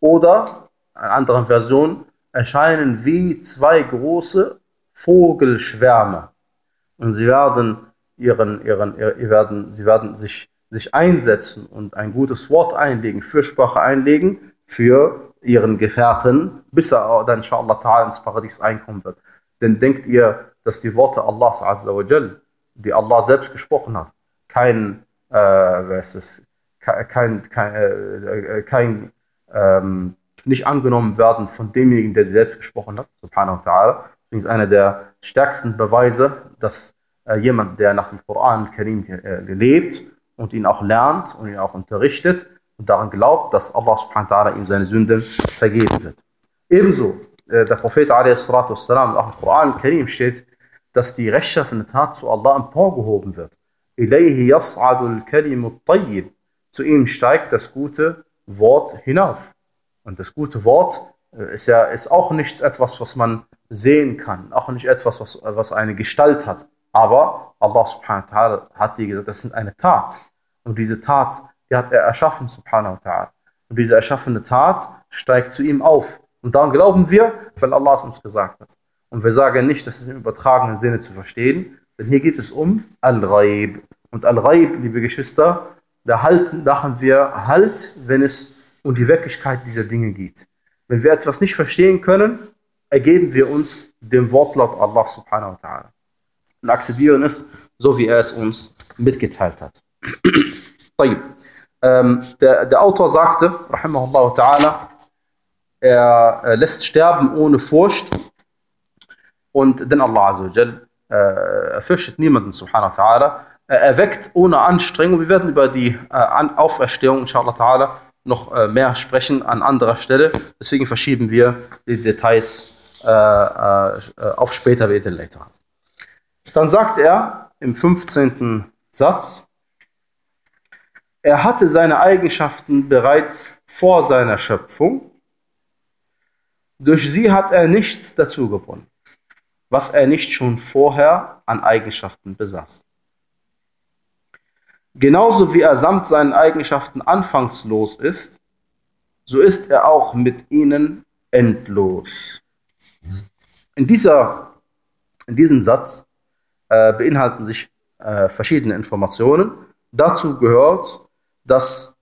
Oder, in einer anderen Version, erscheinen wie zwei große Vogelschwärme. Und sie werden, ihren, ihren, ihr werden, sie werden sich, sich einsetzen und ein gutes Wort einlegen, Fürsprache einlegen für ihren Gefährten, bis er dann inshallah ta'ala ins Paradies einkommen wird. Denn denkt ihr, dass die Worte Allahs Azza wa Jal, die Allah selbst gesprochen hat, kein, äh, was ist, kein, kein, äh, kein ähm, nicht angenommen werden von demjenigen, der sie selbst gesprochen hat, subhanahu wa ta'ala. Übrigens einer der stärksten Beweise, dass äh, jemand, der nach dem Koran Karim äh, lebt und ihn auch lernt und ihn auch unterrichtet und daran glaubt, dass Allah subhanahu wa ta'ala ihm seine Sünden vergeben wird. Ebenso, äh, der Prophet a.s. auch im Koran Karim steht, dass die rechtschaffene Tat zu Allah emporgehoben wird. Ilayhi yas'adul kalimu tayyib. Zu ihm steigt das gute Wort hinauf. Und das gute Wort äh, ist ja ist auch nichts etwas, was man sehen kann, auch nicht etwas, was, was eine Gestalt hat. Aber Allah subhanahu wa ta'ala hat dir gesagt, das ist eine Tat. Und diese Tat, die hat er erschaffen, subhanahu wa ta'ala. Und diese erschaffene Tat steigt zu ihm auf. Und daran glauben wir, weil Allah es uns gesagt hat. Und wir sagen nicht, das ist im übertragenen Sinne zu verstehen, denn hier geht es um Al-Ghaib. Und Al-Ghaib, liebe Geschwister, da halten, machen wir Halt, wenn es um die Wirklichkeit dieser Dinge geht. Wenn wir etwas nicht verstehen können, ergeben wir uns dem Wortlaut Allah subhanahu wa ta'ala. Und akzeptieren es, so wie er es uns mitgeteilt hat. ähm, der, der Autor sagte, rahimahullah ta'ala, er, er lässt sterben ohne Furcht und denn Allah Azzawajal, äh, er fürchtet niemanden subhanahu wa ta'ala erweckt ohne Anstrengung. Wir werden über die äh, Auferstehung, inshallah ta'ala, noch äh, mehr sprechen an anderer Stelle. Deswegen verschieben wir die Details äh, auf später later. Dann sagt er im 15. Satz, er hatte seine Eigenschaften bereits vor seiner Schöpfung. Durch sie hat er nichts dazu gewonnen, was er nicht schon vorher an Eigenschaften besaß. Genauso wie er samt seinen Eigenschaften anfangslos ist, so ist er auch mit ihnen endlos. In, dieser, in diesem Satz äh, beinhalten sich äh, verschiedene Informationen. Dazu gehört, dass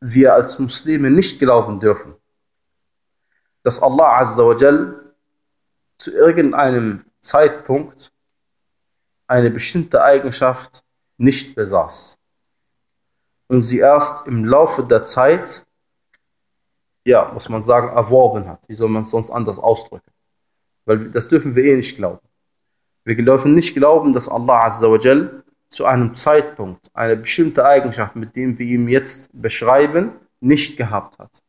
wir als Muslime nicht glauben dürfen, dass Allah Azza wa Jal zu irgendeinem Zeitpunkt eine bestimmte Eigenschaft nicht besaß und sie erst im Laufe der Zeit, ja, muss man sagen, erworben hat. Wie soll man es sonst anders ausdrücken? Weil das dürfen wir eh nicht glauben. Wir dürfen nicht glauben, dass Allah Azza wa Jal zu einem Zeitpunkt eine bestimmte Eigenschaft, mit dem wir ihm jetzt beschreiben, nicht gehabt hat.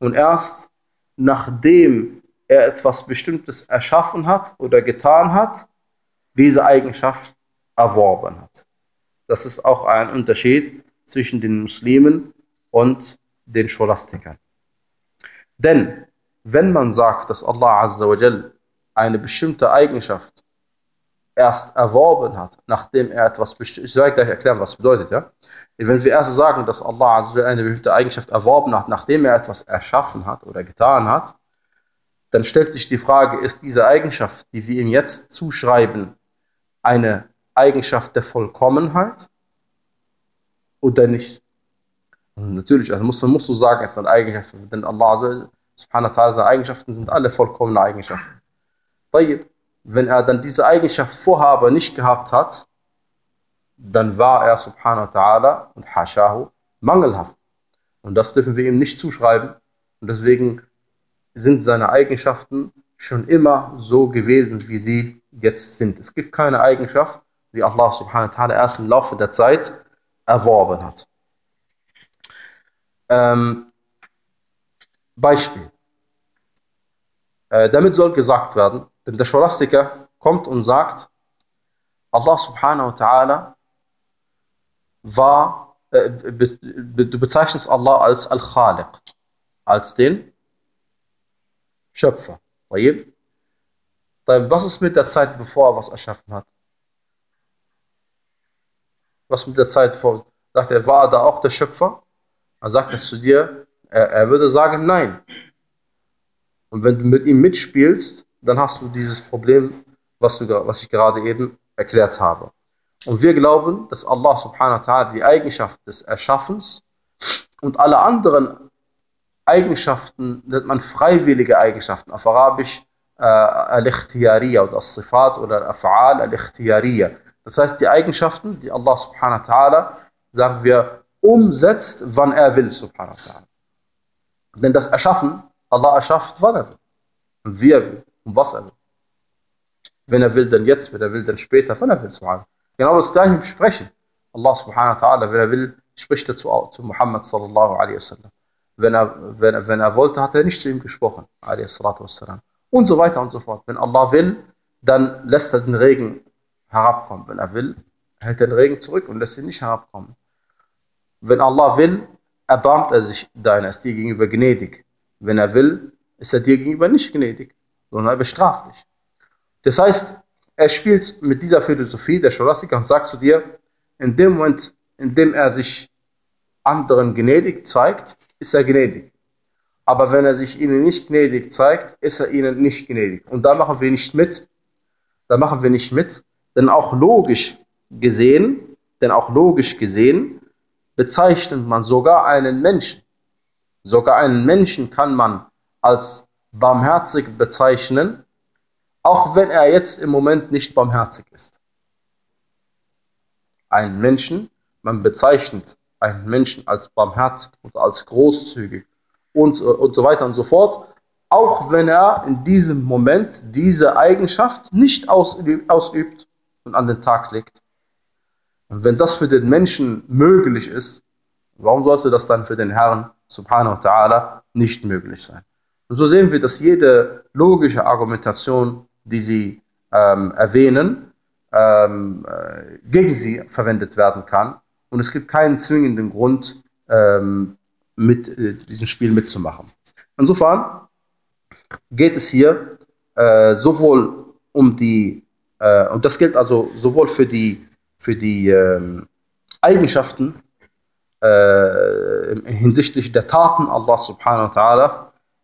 Und erst nachdem er etwas Bestimmtes erschaffen hat oder getan hat, diese Eigenschaft erworben hat. Das ist auch ein Unterschied zwischen den Muslimen und den Scholastikern. Denn wenn man sagt, dass Allah Azza wa Jal eine bestimmte Eigenschaft erst erworben hat, nachdem er etwas bestimmt, ich werde gleich erklären, was bedeutet, ja. Wenn wir erst sagen, dass Allah Azza eine bestimmte Eigenschaft erworben hat, nachdem er etwas erschaffen hat oder getan hat, dann stellt sich die Frage, ist diese Eigenschaft, die wir ihm jetzt zuschreiben, eine Eigenschaft der Vollkommenheit oder nicht? Und natürlich, also musst, musst du sagen, es ist eine Eigenschaft, denn Allah subhanahu wa seine Eigenschaften sind alle vollkommene Eigenschaften. Wenn er dann diese Eigenschaft vorher nicht gehabt hat, dann war er subhanahu wa und hashahu mangelhaft. Und das dürfen wir ihm nicht zuschreiben. Und deswegen sind seine Eigenschaften schon immer so gewesen, wie sie jetzt sind. Es gibt keine Eigenschaft, die Allah subhanahu wa ta'ala erst im Laufe der Zeit erworben hat. Ähm, Beispiel. Äh, damit soll gesagt werden, denn der Scholastiker kommt und sagt, Allah subhanahu wa ta'ala war äh, du bezeichnest Allah als Al-Khaliq, als den Schöpfer. Was ist mit der Zeit, bevor er was erschaffen hat? Was mit der Zeit vor? Sagt er, war da auch der Schöpfer? Dann sagt er zu dir, er, er würde sagen, nein. Und wenn du mit ihm mitspielst, dann hast du dieses Problem, was, du, was ich gerade eben erklärt habe. Und wir glauben, dass Allah subhanahu wa ta'ala die Eigenschaft des Erschaffens und alle anderen Eigenschaften, nennt man freiwillige Eigenschaften, auf Arabisch äh, al-ikhtiyariya oder as-sifat oder al-af'al al-ikhtiyariya. Das heißt, die Eigenschaften, die Allah subhanahu wa ta'ala, sagen wir, umsetzt, wann er will, subhanahu wa ta'ala. Denn das Erschaffen, Allah erschafft, wann er will. Und wie er will. Und was er will. Wenn er will, dann jetzt, wenn er will, dann später, wann er will, subhanahu Genau das gleiche im Sprechen. Allah subhanahu wa ta'ala, wenn er will, spricht er zu, zu Muhammad sallallahu alaihi wasallam. Wenn er, wenn, wenn er wollte, hat er nicht zu ihm gesprochen, alaihi salatu wassalam. Und so weiter und so fort. Wenn Allah will, dann lässt er den Regen herabkommen. Wenn er will, hält den Regen zurück und lässt ihn nicht herabkommen. Wenn Allah will, erbarmt er sich deiner, ist dir gegenüber gnädig. Wenn er will, ist er dir gegenüber nicht gnädig, sondern er bestraft dich. Das heißt, er spielt mit dieser Philosophie der Scholastiker und sagt zu dir, in dem Moment, in dem er sich anderen gnädig zeigt, ist er gnädig. Aber wenn er sich ihnen nicht gnädig zeigt, ist er ihnen nicht gnädig. Und da machen wir nicht mit. Da machen wir nicht mit. Denn auch logisch gesehen, denn auch logisch gesehen, bezeichnet man sogar einen Menschen. Sogar einen Menschen kann man als barmherzig bezeichnen, auch wenn er jetzt im Moment nicht barmherzig ist. Einen Menschen, man bezeichnet einen Menschen als barmherzig oder als großzügig und, äh, und so weiter und so fort, auch wenn er in diesem Moment diese Eigenschaft nicht ausübt und an den Tag legt. Und wenn das für den Menschen möglich ist, warum sollte das dann für den Herrn subhanahu wa ta'ala nicht möglich sein? Und so sehen wir, dass jede logische Argumentation die sie ähm, erwähnen, ähm, äh, gegen sie verwendet werden kann. Und es gibt keinen zwingenden Grund, ähm, mit äh, diesem Spiel mitzumachen. Insofern geht es hier äh, sowohl um die, äh, und das gilt also sowohl für die, für die ähm, Eigenschaften äh, hinsichtlich der Taten Allah subhanahu wa ta'ala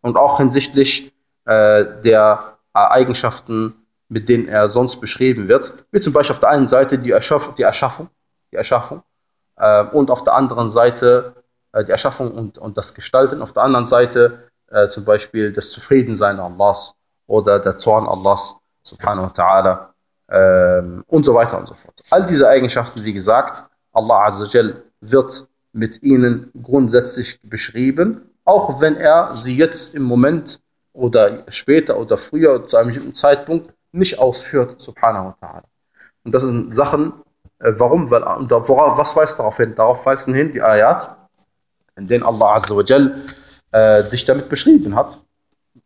und auch hinsichtlich äh, der Eigenschaften, mit denen er sonst beschrieben wird, wie zum Beispiel auf der einen Seite die, Erschaff die Erschaffung, die Erschaffung äh, und auf der anderen Seite äh, die Erschaffung und, und das Gestalten, auf der anderen Seite äh, zum Beispiel das Zufriedensein Allahs oder der Zorn Allahs subhanahu wa ta'ala ähm, und so weiter und so fort. All diese Eigenschaften, wie gesagt, Allah Azzajal wird mit ihnen grundsätzlich beschrieben, auch wenn er sie jetzt im Moment oder später oder früher zu einem bestimmten Zeitpunkt nicht ausführt, subhanahu wa ta'ala. Und das sind Sachen, äh, warum? Weil, und worauf, was weist darauf hin? Darauf weisen hin die Ayat, in denen Allah Azza wa Jal äh, dich damit beschrieben hat,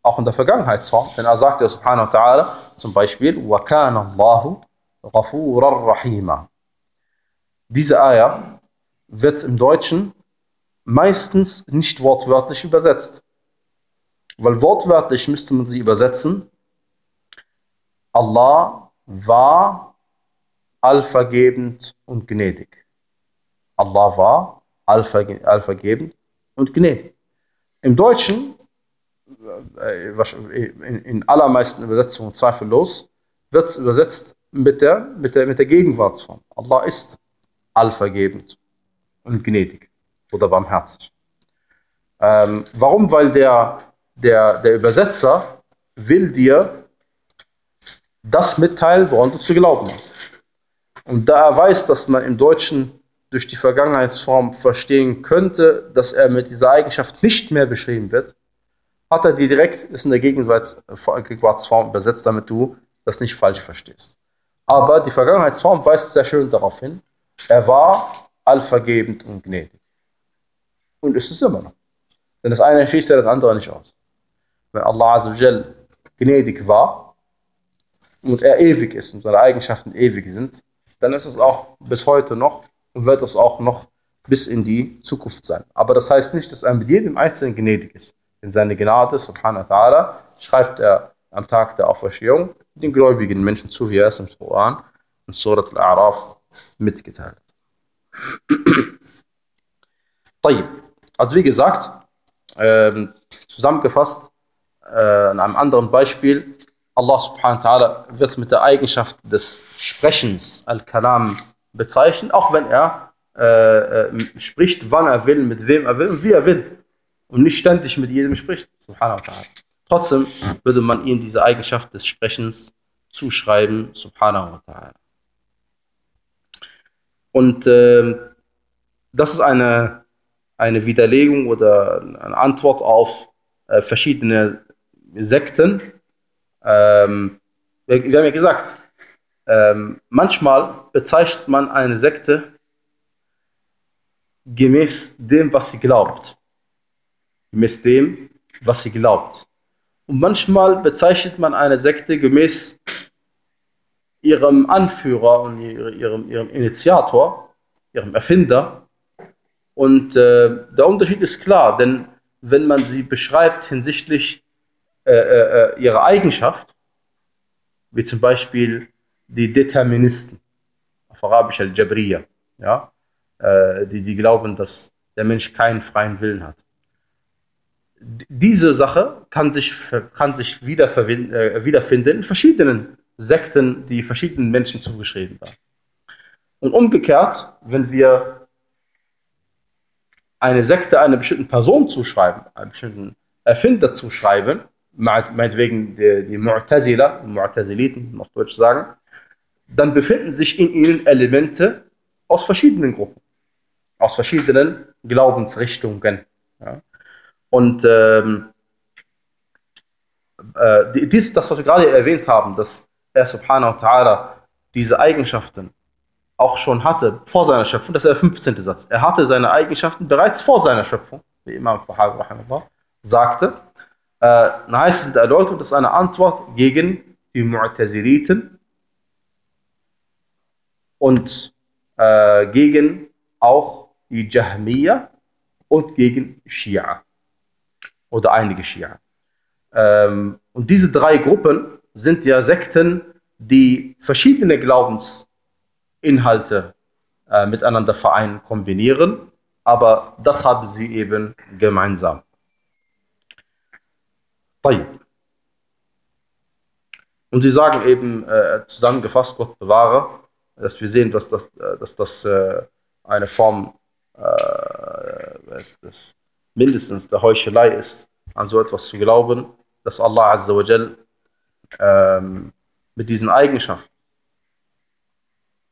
auch in der Vergangenheit zwar, denn er sagt ja subhanahu wa ta'ala zum Beispiel, وَكَانَ اللَّهُ غَفُورًا رَحِيمًا Diese Ayah wird im Deutschen meistens nicht wortwörtlich übersetzt. Weil wortwörtlich müsste man sie übersetzen. Allah war allvergebend und gnädig. Allah war allvergebend und gnädig. Im Deutschen, äh, in allermeisten Übersetzungen zweifellos, wird es übersetzt mit der, mit, der, mit der Gegenwartsform. Allah ist allvergebend und gnädig oder barmherzig. Ähm, warum? Weil der der, der Übersetzer will dir das mitteilen, woran du zu glauben hast. Und da er weiß, dass man im Deutschen durch die Vergangenheitsform verstehen könnte, dass er mit dieser Eigenschaft nicht mehr beschrieben wird, hat er die direkt ist in der Gegenwartsform übersetzt, damit du das nicht falsch verstehst. Aber die Vergangenheitsform weist sehr schön darauf hin, er war allvergebend und gnädig. Und ist es immer noch. Denn das eine schließt ja das andere nicht aus wenn Allah Azzawajal gnädig war und er ewig ist und seine Eigenschaften ewig sind, dann ist es auch bis heute noch und wird es auch noch bis in die Zukunft sein. Aber das heißt nicht, dass er mit jedem Einzelnen gnädig ist. In seine Gnade, subhanahu wa ta'ala, schreibt er am Tag der Auferstehung den gläubigen Menschen zu, wie er es im Koran in Surat al-A'raf mitgeteilt. Also wie gesagt, ähm, zusammengefasst, äh, in einem anderen Beispiel, Allah subhanahu wa ta'ala wird mit der Eigenschaft des Sprechens, Al-Kalam, bezeichnet, auch wenn er äh, äh, spricht, wann er will, mit wem er will und wie er will. Und nicht ständig mit jedem spricht. Subhanahu wa ta'ala. Trotzdem würde man ihm diese Eigenschaft des Sprechens zuschreiben. Subhanahu wa ta'ala. Und äh, das ist eine, eine Widerlegung oder eine Antwort auf äh, verschiedene Sekten. Ähm, wir, haben ja gesagt, ähm, manchmal bezeichnet man eine Sekte gemäß dem, was sie glaubt. Gemäß dem, was sie glaubt. Und manchmal bezeichnet man eine Sekte gemäß ihrem Anführer und ihrem, ihrem Initiator, ihrem Erfinder. Und äh, der Unterschied ist klar, denn wenn man sie beschreibt hinsichtlich äh, äh, ihrer Eigenschaft, wie zum Beispiel die Deterministen, auf Arabisch Al-Jabriya, ja, äh, die, die glauben, dass der Mensch keinen freien Willen hat. Diese Sache kann sich, kann sich äh, wiederfinden in verschiedenen Sekten, die verschiedenen Menschen zugeschrieben werden. Und umgekehrt, wenn wir eine Sekte einer bestimmten Person zuschreiben, einem bestimmten Erfinder zuschreiben, meinetwegen die, die Mu'tazila, Mu'taziliten, auf Deutsch sagen, dann befinden sich in ihnen Elemente aus verschiedenen Gruppen, aus verschiedenen Glaubensrichtungen. Ja. Und ähm, äh, dies, das, was wir gerade erwähnt haben, dass er subhanahu wa ta'ala diese Eigenschaften auch schon hatte vor seiner Schöpfung, das ist der 15. Satz. Er hatte seine Eigenschaften bereits vor seiner Schöpfung, wie Imam Fahabi sagte. Äh, in der Erläuterung, das ist eine Antwort gegen die Mu'taziliten und äh, gegen auch die Jahmiya und gegen Shia oder einige Shia. Ähm, und diese drei Gruppen sind ja Sekten, die verschiedene Glaubensinhalte äh, miteinander vereinen, kombinieren, aber das haben sie eben gemeinsam. Und sie sagen eben äh, zusammengefasst, Gott bewahre, dass wir sehen, dass das, äh, dass das äh, eine Form äh, des, mindestens der Heuchelei ist, an so etwas zu glauben, dass Allah Azza wa Jal ähm, mit diesen Eigenschaften,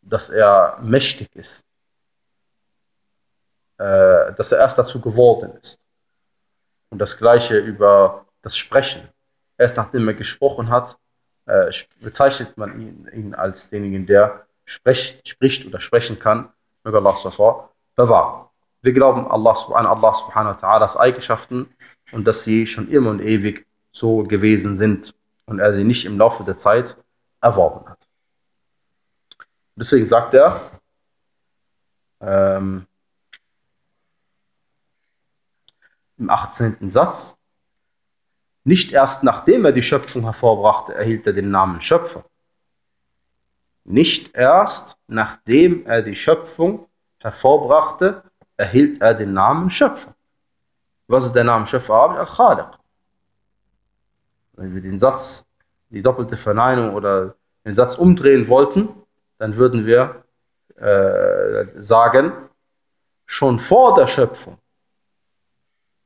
dass er mächtig ist, äh, dass er erst dazu geworden ist. Und das gleiche über das Sprechen. Erst nachdem er gesprochen hat, äh, bezeichnet man ihn, ihn, als denjenigen, der spricht, spricht oder sprechen kann. Möge Allah bewahren. Wir glauben Allah, an Allah subhanahu wa ta'ala's Eigenschaften und dass sie schon immer und ewig so gewesen sind und er sie nicht im Laufe der Zeit erworben hat. Deswegen sagt er, ähm, im 18. Satz, nicht erst nachdem er die Schöpfung hervorbrachte, erhielt er den Namen Schöpfer. Nicht erst nachdem er die Schöpfung hervorbrachte, erhielt er den Namen Schöpfer. Was ist der Name Schöpfer? Al-Khaliq. Wenn wir den Satz die doppelte Verneinung oder den Satz umdrehen wollten, dann würden wir äh, sagen, schon vor der Schöpfung,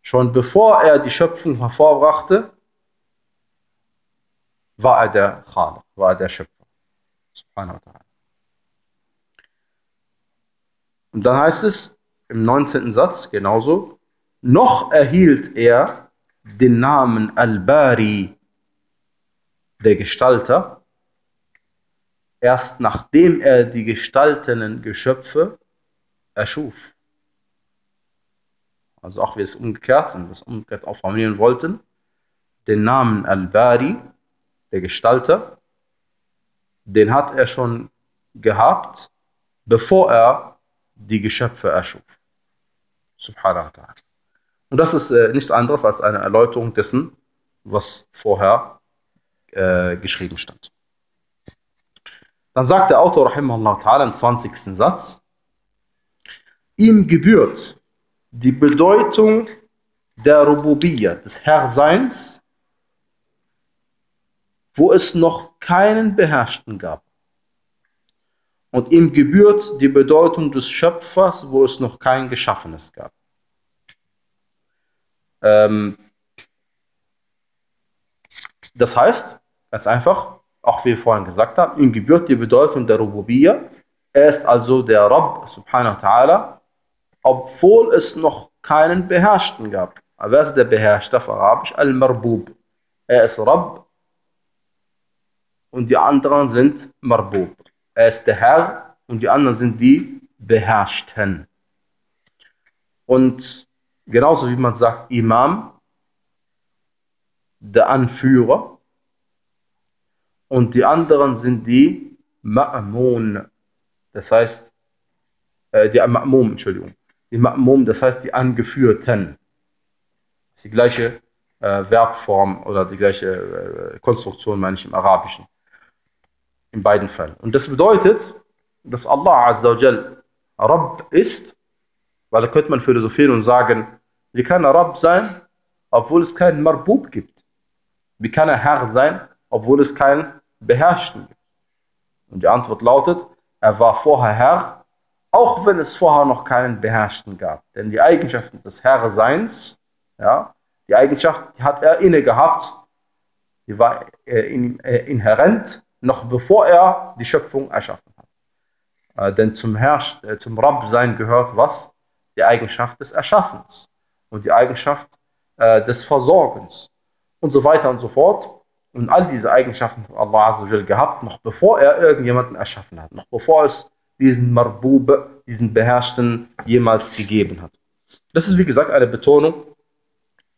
schon bevor er die Schöpfung hervorbrachte, war er der Khaliq, war er der Schöpfer. Subhanahu wa ta'ala. Und dann heißt es im 19. Satz genauso, noch erhielt er den Namen Al-Bari, der Gestalter, erst nachdem er die gestalteten Geschöpfe erschuf. Also auch wir es umgekehrt und das umgekehrt auch formulieren wollten, den Namen Al-Bari, der Gestalter, den hat er schon gehabt, bevor er die Geschöpfe erschuf. subhanahu wa ta'ala. Und das ist äh, nichts anderes als eine Erläuterung dessen, was vorher äh, geschrieben stand. Dann sagt der Autor rahimahullah ta'ala im 20. Satz, ihm gebührt die Bedeutung der Rububiyya, des Herrseins, wo es noch keinen Beherrschten gab. Und ihm gebührt die Bedeutung des Schöpfers, wo es noch kein Geschaffenes gab. Ähm, das heißt, ganz einfach, auch wie wir vorhin gesagt haben, ihm gebührt die Bedeutung der Rububiyya. Er ist also der Rabb, subhanahu wa ta'ala, obwohl es noch keinen Beherrschten gab. Wer ist der Beherrschte auf Arabisch? Al-Marbub. Er ist Rabb und die anderen sind Marbub. Er ist der Herr und die anderen sind die Beherrschten. Und genauso wie man sagt Imam, der Anführer, und die anderen sind die Ma'mun, das heißt, äh, die Ma'mum, Entschuldigung, die Ma'mum, das heißt die Angeführten. Das ist die gleiche äh, Verbform oder die gleiche äh, Konstruktion, meine ich, im Arabischen. In beiden Fällen. Und das bedeutet, dass Allah Azza wa Jal Rabb ist, weil da könnte man philosophieren und sagen, wie kann er Rabb sein, obwohl es keinen Marbub gibt? Wie kann er Herr sein, obwohl es keinen Beherrschten gibt? Und die Antwort lautet, er war vorher Herr, auch wenn es vorher noch keinen Beherrschten gab. Denn die Eigenschaften des Herrseins, ja, die Eigenschaft die hat er inne gehabt, die war äh, in, äh, inhärent, noch bevor er die Schöpfung erschaffen hat. Äh, denn zum Herrsch, äh, zum Rabb-Sein gehört was? Die Eigenschaft des Erschaffens und die Eigenschaft äh, des Versorgens und so weiter und so fort. Und all diese Eigenschaften hat Allah Azzawajal gehabt, noch bevor er irgendjemanden erschaffen hat, noch bevor es diesen Marbub, diesen Beherrschten jemals gegeben hat. Das ist wie gesagt eine Betonung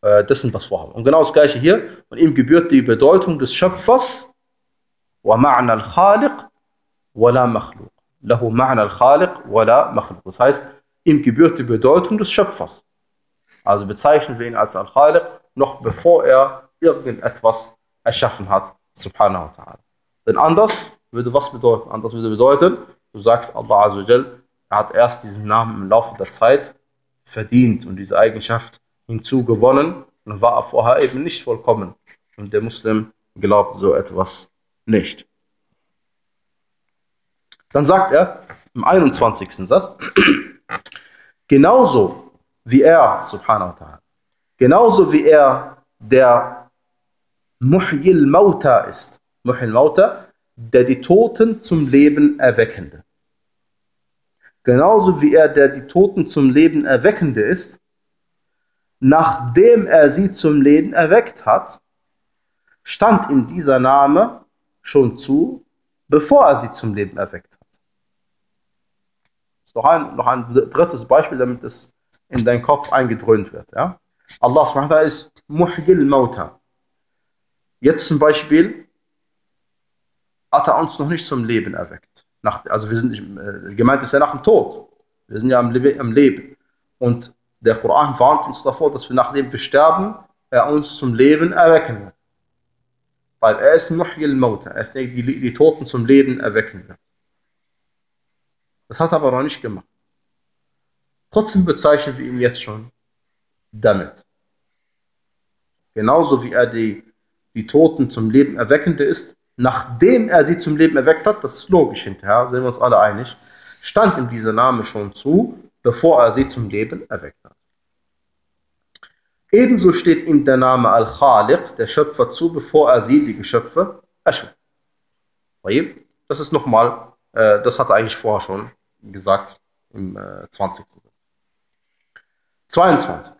äh, dessen, was vorhaben. Und genau das gleiche hier. Und ihm gebührt die Bedeutung des Schöpfers. وَمَعْنَى الْخَالِقِ وَلَا مَخْلُوقِ له معنى الخالق ولا مخلوق. Das heißt, ihm gebührt die Bedeutung des Schöpfers. Also bezeichnen wir ihn als Al-Khaliq, noch bevor er irgendetwas erschaffen hat, subhanahu wa ta'ala. Denn anders würde was bedeuten? Anders würde bedeuten, du sagst, Allah Azzawajal, er hat erst diesen Namen im Laufe der Zeit verdient und diese Eigenschaft hinzugewonnen und war vorher eben nicht vollkommen. Und der Muslim glaubt so etwas nicht. Dann sagt er im 21. Satz, genauso wie er, subhanahu wa ta'ala, genauso wie er der Muhyil Mauta ist, Muhyil Mauta, der die Toten zum Leben erweckende. Genauso wie er der die Toten zum Leben erweckende ist, nachdem er sie zum Leben erweckt hat, stand ihm dieser Name schon zu, bevor er sie zum Leben erweckt hat. Das ist noch ein, noch ein drittes Beispiel, damit es in deinen Kopf eingedröhnt wird. Ja? Allah subhanahu ist Muhyil Mauta. Jetzt zum Beispiel hat er uns noch nicht zum Leben erweckt. Nach, also wir sind nicht, äh, gemeint ist ja nach dem Tod. Wir sind ja am, am Leben. Und der Koran warnt uns davor, dass wir nachdem wir sterben, er uns zum Leben erwecken wird. Weil er ist Muhyil Mauta, er ist der, die, die Toten zum Leben erwecken wird. Das hat er aber noch nicht gemacht. Trotzdem bezeichnen wir ihn jetzt schon damit. Genauso wie er die, die Toten zum Leben erweckende ist, nachdem er sie zum Leben erweckt hat, das ist logisch hinterher, sind wir uns alle einig, stand ihm dieser Name schon zu, bevor er sie zum Leben erweckt hat. Ebenso steht ihm der Name Al-Khaliq, der Schöpfer, zu, bevor er sie, die Geschöpfe, erschuf. Das ist nochmal, äh, das hat er eigentlich vorher schon gesagt, im äh, 20. 22.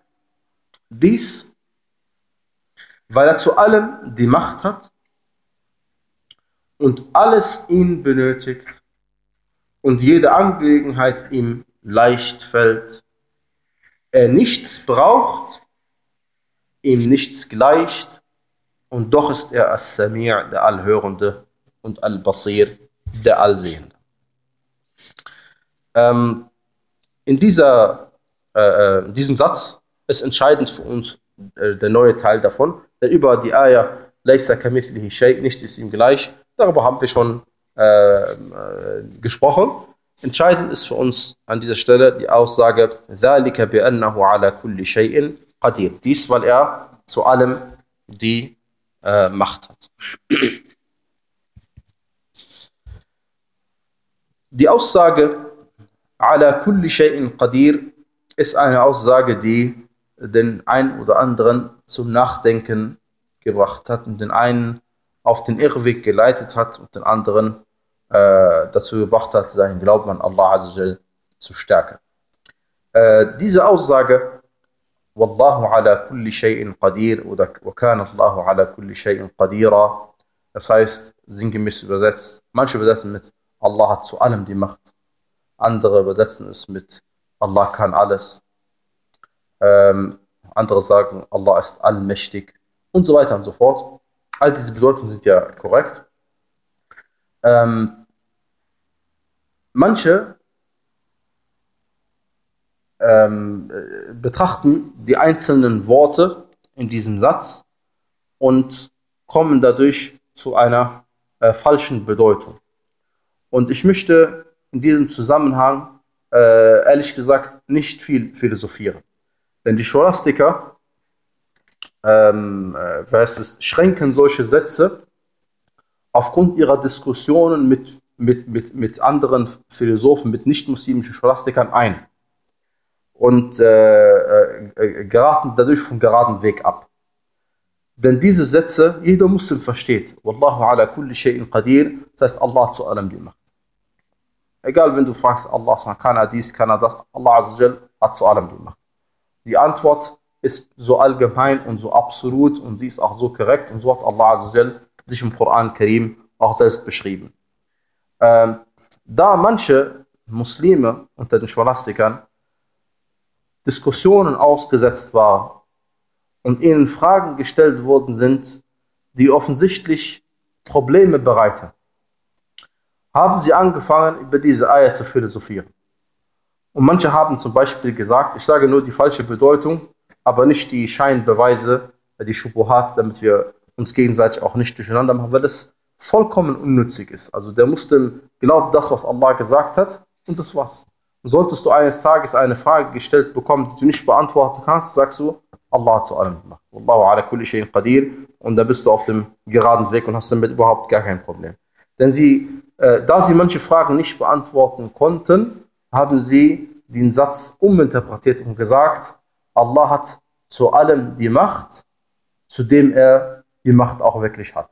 Dies, weil er zu allem die Macht hat und alles ihn benötigt und jede Angelegenheit ihm leicht fällt, er nichts braucht, ihm nichts gleicht, und doch ist er As-Sami' der Allhörende und Al-Basir der Allsehende. Ähm, in dieser äh, in diesem Satz ist entscheidend für uns äh, der neue Teil davon. Denn über die Ayah, Laysa kamithlihi shay, nichts ist ihm gleich, darüber haben wir schon äh, äh, gesprochen. Entscheidend ist für uns an dieser Stelle die Aussage, ذَلِكَ بِأَنَّهُ عَلَى كُلِّ شَيْءٍ Qadir. Dies, weil er zu allem die äh, Macht hat. Die Aussage ala kulli shay'in qadir ist eine Aussage, die den einen oder anderen zum Nachdenken gebracht hat und den einen auf den Irrweg geleitet hat und den anderen äh, dazu gebracht hat, seinen Glauben an Allah Azzajal zu stärken. Äh, diese Aussage Wallahu ala kulli shay'in qadir oder Wakana Allahu ala kulli shay'in qadira, das heißt, sinngemäß übersetzt, manche übersetzen mit Allah hat zu allem die Macht. Andere übersetzen es mit Allah kann alles. Ähm, andere sagen, Allah ist allmächtig und so weiter und so fort. All diese Bedeutungen sind ja korrekt. Ähm, manche ähm, betrachten die einzelnen Worte in diesem Satz und kommen dadurch zu einer äh, falschen Bedeutung. Und ich möchte in diesem Zusammenhang äh, ehrlich gesagt nicht viel philosophieren. Denn die Scholastiker ähm, äh, es, schränken solche Sätze aufgrund ihrer Diskussionen mit, mit, mit, mit anderen Philosophen, mit nicht-muslimischen Scholastikern ein und äh, äh, geraten dadurch vom geraden Weg ab. Denn diese Sätze, jeder Muslim versteht. Wallahu ala kulli shay'in qadir, das heißt Allah zu allem die Macht. Egal, wenn du fragst, Allah kann er dies, kann er das, Allah hat zu allem die Macht. Die Antwort ist so allgemein und so absolut und sie ist auch so korrekt und so hat Allah sich im Koran Karim auch selbst beschrieben. Ähm, da manche Muslime unter den Scholastikern Diskussionen ausgesetzt waren und ihnen Fragen gestellt worden sind, die offensichtlich Probleme bereiten, haben sie angefangen, über diese Eier zu philosophieren. Und manche haben zum Beispiel gesagt, ich sage nur die falsche Bedeutung, aber nicht die Scheinbeweise, die Schubuhat, damit wir uns gegenseitig auch nicht durcheinander machen, weil das vollkommen unnützig ist. Also der Muslim glaubt das, was Allah gesagt hat und das war's. Solltest du eines Tages eine Frage gestellt bekommen, die du nicht beantworten kannst, sagst du, Allah zu allem gemacht. Wallahu ala kulli shay'in qadir. Und da bist du auf dem geraden Weg und hast damit überhaupt gar kein Problem. Denn sie, äh, da sie manche Fragen nicht beantworten konnten, haben sie den Satz uminterpretiert und gesagt, Allah hat zu allem die Macht, zu dem er die Macht auch wirklich hat.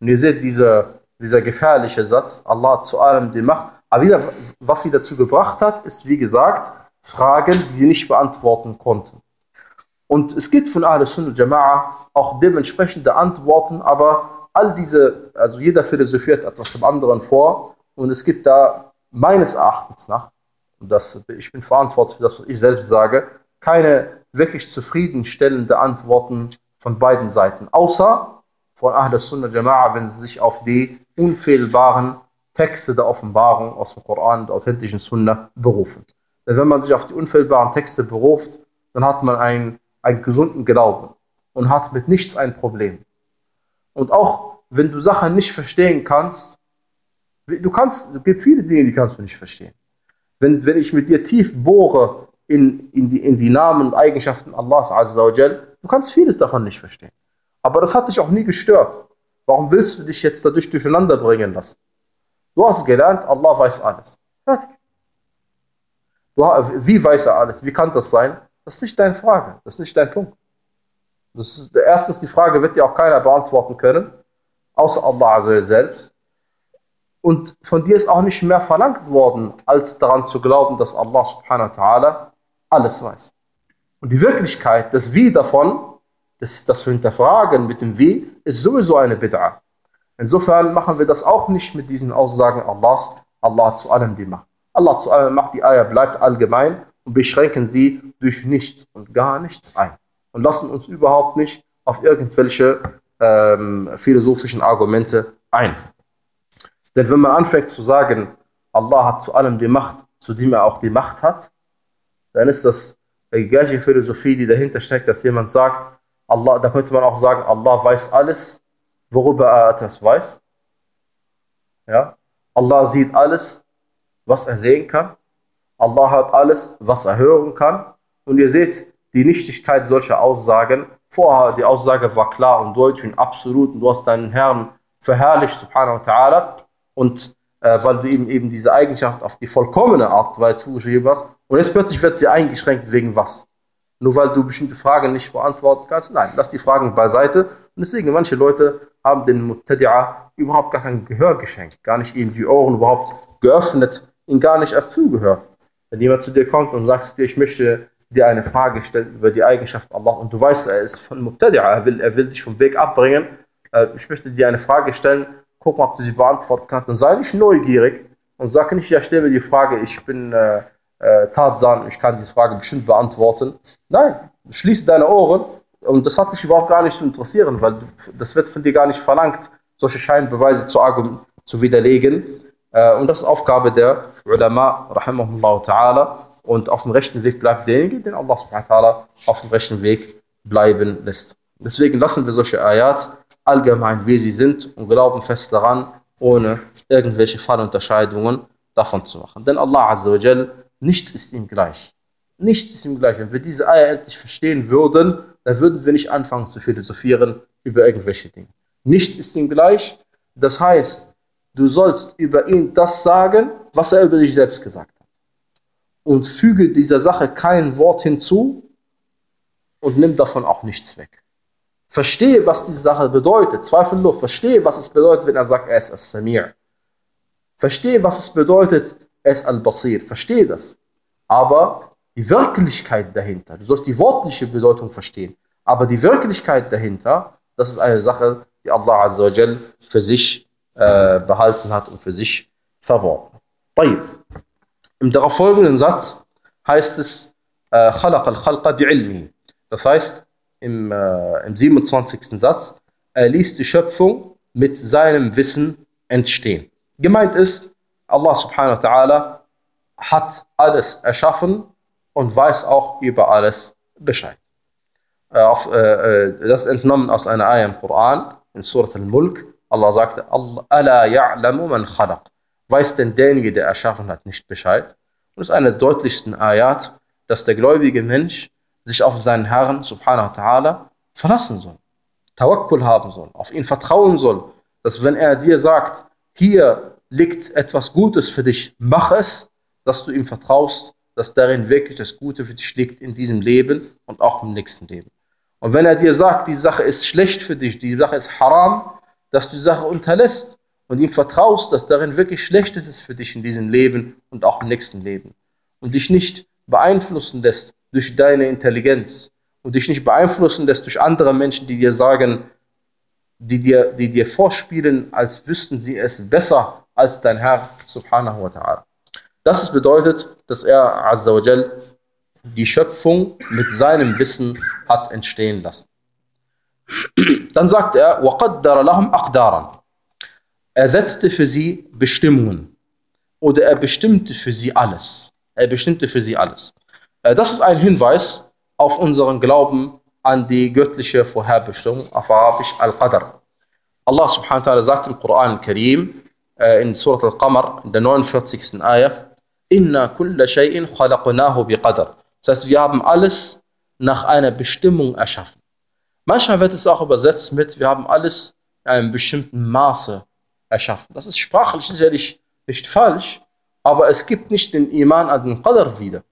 Und ihr seht, dieser, dieser gefährliche Satz, Allah hat zu allem die Macht, aber wieder, was sie dazu gebracht hat, ist wie gesagt, Fragen, die sie nicht beantworten konnten. Und es gibt von Ahl Sunnah Jama'a auch dementsprechende Antworten, aber all diese, also jeder philosophiert etwas zum anderen vor und es gibt da meines Erachtens nach, und das, ich bin verantwortlich für das, was ich selbst sage, keine wirklich zufriedenstellende Antworten von beiden Seiten, außer von Ahl Sunnah Jama'a, wenn sie sich auf die unfehlbaren Texte der Offenbarung aus dem Koran der authentischen Sunna berufen. Denn wenn man sich auf die unfehlbaren Texte beruft, dann hat man einen, einen gesunden Glauben und hat mit nichts ein Problem. Und auch wenn du Sachen nicht verstehen kannst, du kannst, es gibt viele Dinge, die kannst du nicht verstehen. Wenn, wenn ich mit dir tief bohre in, in, die, in die Namen und Eigenschaften Allahs Azzawajal, du kannst vieles davon nicht verstehen. Aber das hat dich auch nie gestört. Warum willst du dich jetzt dadurch durcheinander bringen lassen? Du hast gelernt, Allah weiß alles. Fertig. Du, wie weiß er alles? Wie kann das sein? Das ist nicht deine Frage. Das ist nicht dein Punkt. Das ist, erstens, die Frage wird dir auch keiner beantworten können, außer Allah selbst. Und von dir ist auch nicht mehr verlangt worden, als daran zu glauben, dass Allah subhanahu wa ta'ala alles weiß. Und die Wirklichkeit, das Wie davon, das, das hinterfragen mit dem Wie, ist sowieso eine Bid'a. Insofern machen wir das auch nicht mit diesen Aussagen Allahs, Allah zu allem die Macht. Allah zu allem Macht, die Eier bleibt allgemein und beschränken sie durch nichts und gar nichts ein. Und lassen uns überhaupt nicht auf irgendwelche ähm, philosophischen Argumente ein. Denn wenn man anfängt zu sagen, Allah hat zu allem die Macht, zu dem er auch die Macht hat, dann ist das die gleiche Philosophie, die dahinter steckt, dass jemand sagt, Allah, da könnte man auch sagen, Allah weiß alles, worüber er etwas weiß. Ja? Allah sieht alles, was er sehen kann. Allah hat alles, was er hören kann. Und ihr seht die Nichtigkeit solcher Aussagen. Vorher, die Aussage war klar und deutsch und absolut und du hast deinen Herrn verherrlicht, subhanahu wa ta'ala. Und äh, weil du ihm eben diese Eigenschaft auf die vollkommene Art zugeschrieben hast. Und jetzt plötzlich wird sie eingeschränkt wegen was? Nur weil du bestimmte Fragen nicht beantworten kannst? Nein, lass die Fragen beiseite. Und deswegen, manche Leute haben den Muttadi'a überhaupt gar kein Gehör geschenkt, gar nicht ihm die Ohren überhaupt geöffnet, ihn gar nicht erst zugehört. Wenn jemand zu dir kommt und sagt, ich möchte dir eine Frage stellen über die Eigenschaft Allah und du weißt, er ist von Muttadi'a, er will, er will dich vom Weg abbringen, äh, ich möchte dir eine Frage stellen, guck mal, ob du sie beantworten kannst und sei nicht neugierig und sag nicht, ja, stell mir die Frage, ich bin äh, äh, Tarzan, ich kann diese Frage bestimmt beantworten. Nein, schließe deine Ohren und das hat dich überhaupt gar nicht zu interessieren, weil das wird von dir gar nicht verlangt, solche Scheinbeweise zu, zu widerlegen. Äh, und das ist Aufgabe der Ulama, rahimahullah ta'ala. Und auf dem rechten Weg bleibt derjenige, den Allah subhanahu wa ta'ala auf dem rechten Weg bleiben lässt. Deswegen lassen wir solche Ayat allgemein, wie sie sind und glauben fest daran, ohne irgendwelche Fallunterscheidungen davon zu machen. Denn Allah Azza wa Jal, nichts ist ihm gleich. Nichts ist ihm gleich. Wenn wir diese Eier endlich verstehen würden, dann würden wir nicht anfangen zu philosophieren über irgendwelche Dinge. Nichts ist ihm gleich. Das heißt, du sollst über ihn das sagen, was er über dich selbst gesagt hat. Und füge dieser Sache kein Wort hinzu und nimm davon auch nichts weg. Verstehe, was diese Sache bedeutet. Zweifellos. Verstehe, was es bedeutet, wenn er sagt, er ist As-Samir. Verstehe, was es bedeutet, er ist Al-Basir. Verstehe das. Aber die Wirklichkeit dahinter, du sollst die wortliche Bedeutung verstehen, aber die Wirklichkeit dahinter, das ist eine Sache, die Allah Azza wa Jal für sich äh, behalten hat und für sich verworben hat. Im darauffolgenden Satz heißt es, äh, خلق الخلق بعلمه. Das heißt, im, äh, im 27. Satz, er ließ die Schöpfung mit seinem Wissen entstehen. Gemeint ist, Allah subhanahu wa ta'ala hat alles erschaffen und weiß auch über alles Bescheid. Äh, auf, äh, äh das entnommen aus einer Ayah im Koran, in Surat al-Mulk. Allah sagte, Allah ya'lamu man khalaq. Weiß denn derjenige, der erschaffen hat, nicht Bescheid? Und das ist eine der deutlichsten Ayat, dass der gläubige Mensch sich auf seinen Herrn, subhanahu wa ta'ala, verlassen soll. Tawakkul haben soll, auf ihn vertrauen soll, dass wenn er dir sagt, hier liegt etwas Gutes für dich, mach es, dass du ihm vertraust, dass darin wirklich das Gute für dich liegt in diesem Leben und auch im nächsten Leben. Und wenn er dir sagt, die Sache ist schlecht für dich, die Sache ist haram, dass du die Sache unterlässt und ihm vertraust, dass darin wirklich Schlechtes ist für dich in diesem Leben und auch im nächsten Leben. Und dich nicht beeinflussen lässt durch deine Intelligenz und dich nicht beeinflussen lässt durch andere Menschen, die dir sagen, die dir, die dir vorspielen, als wüssten sie es besser als dein Herr, subhanahu wa ta'ala. Das ist bedeutet, dass er, Azza wa Jal, die Schöpfung mit seinem Wissen hat entstehen lassen. Dann sagt er, وَقَدَّرَ لَهُمْ أَقْدَارًا Er setzte für sie Bestimmungen. Oder er bestimmte für sie alles. Er bestimmte für sie alles. Äh, das ist ein Hinweis auf unseren Glauben an die göttliche Vorherbestimmung, auf Arabisch Al-Qadr. Allah subhanahu wa ta'ala sagt im Koran al-Karim, äh, in Surat al-Qamar, in der 49. Ayah, Inna kulla shay'in khalaqnahu biqadr. Das heißt, wir haben alles nach einer Bestimmung erschaffen. Manchmal wird es auch übersetzt mit, wir haben alles in einem bestimmten Maße erschaffen. Das ist sprachlich sicherlich nicht falsch, aber es gibt nicht den Iman an den Qadr wieder.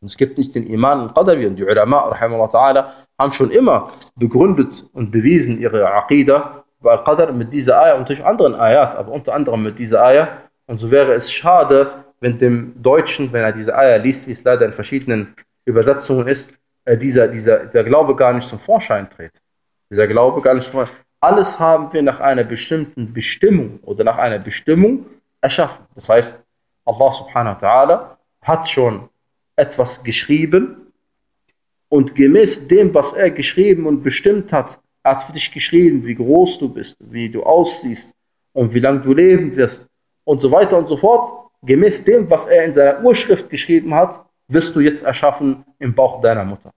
Es gibt nicht den Iman an Qadr wieder. Die Ulama, ta'ala, haben schon immer begründet und bewiesen ihre Aqidah bei Al-Qadr mit dieser Ayah und durch anderen Ayat, aber unter anderem mit dieser Ayah. Und so wäre es schade, wenn dem Deutschen, wenn er diese Eier liest, wie es leider in verschiedenen Übersetzungen ist, äh, dieser, dieser, der Glaube gar nicht zum Vorschein tritt. Dieser Glaube gar nicht zum Vorschein. Alles haben wir nach einer bestimmten Bestimmung oder nach einer Bestimmung erschaffen. Das heißt, Allah subhanahu wa ta'ala hat schon etwas geschrieben und gemäß dem, was er geschrieben und bestimmt hat, hat für dich geschrieben, wie groß du bist, wie du aussiehst und wie lange du leben wirst und so weiter und so fort gemäß dem, was er in seiner Urschrift geschrieben hat, wirst du jetzt erschaffen im Bauch deiner Mutter.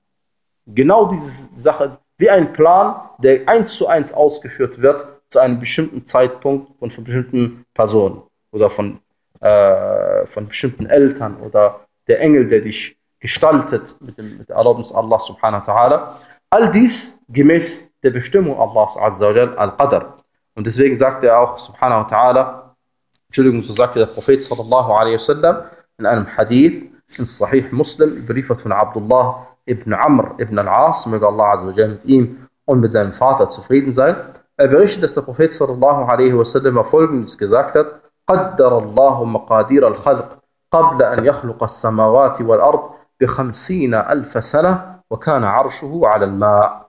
Genau diese Sache, wie ein Plan, der eins zu eins ausgeführt wird zu einem bestimmten Zeitpunkt von, bestimmten Personen oder von, äh, von bestimmten Eltern oder der Engel, der dich gestaltet mit, dem, mit der Erlaubnis Allah subhanahu wa ta'ala. All dies gemäß der Bestimmung Allahs azza wa al-Qadr. Und deswegen sagt er auch subhanahu wa ta'ala, Entschuldigung, so sagte der Prophet sallallahu alaihi wasallam in einem Hadith in Sahih Muslim, überliefert von Abdullah ibn Amr ibn al-As, möge Allah azza wa mit ihm und mit seinem Vater zufrieden sein. Er berichtet, dass der Prophet sallallahu alaihi wasallam folgendes gesagt hat: قدر الله مقادير الخلق قبل أن يخلق السماوات والأرض بخمسين ألف سنة وكان عرشه على الماء.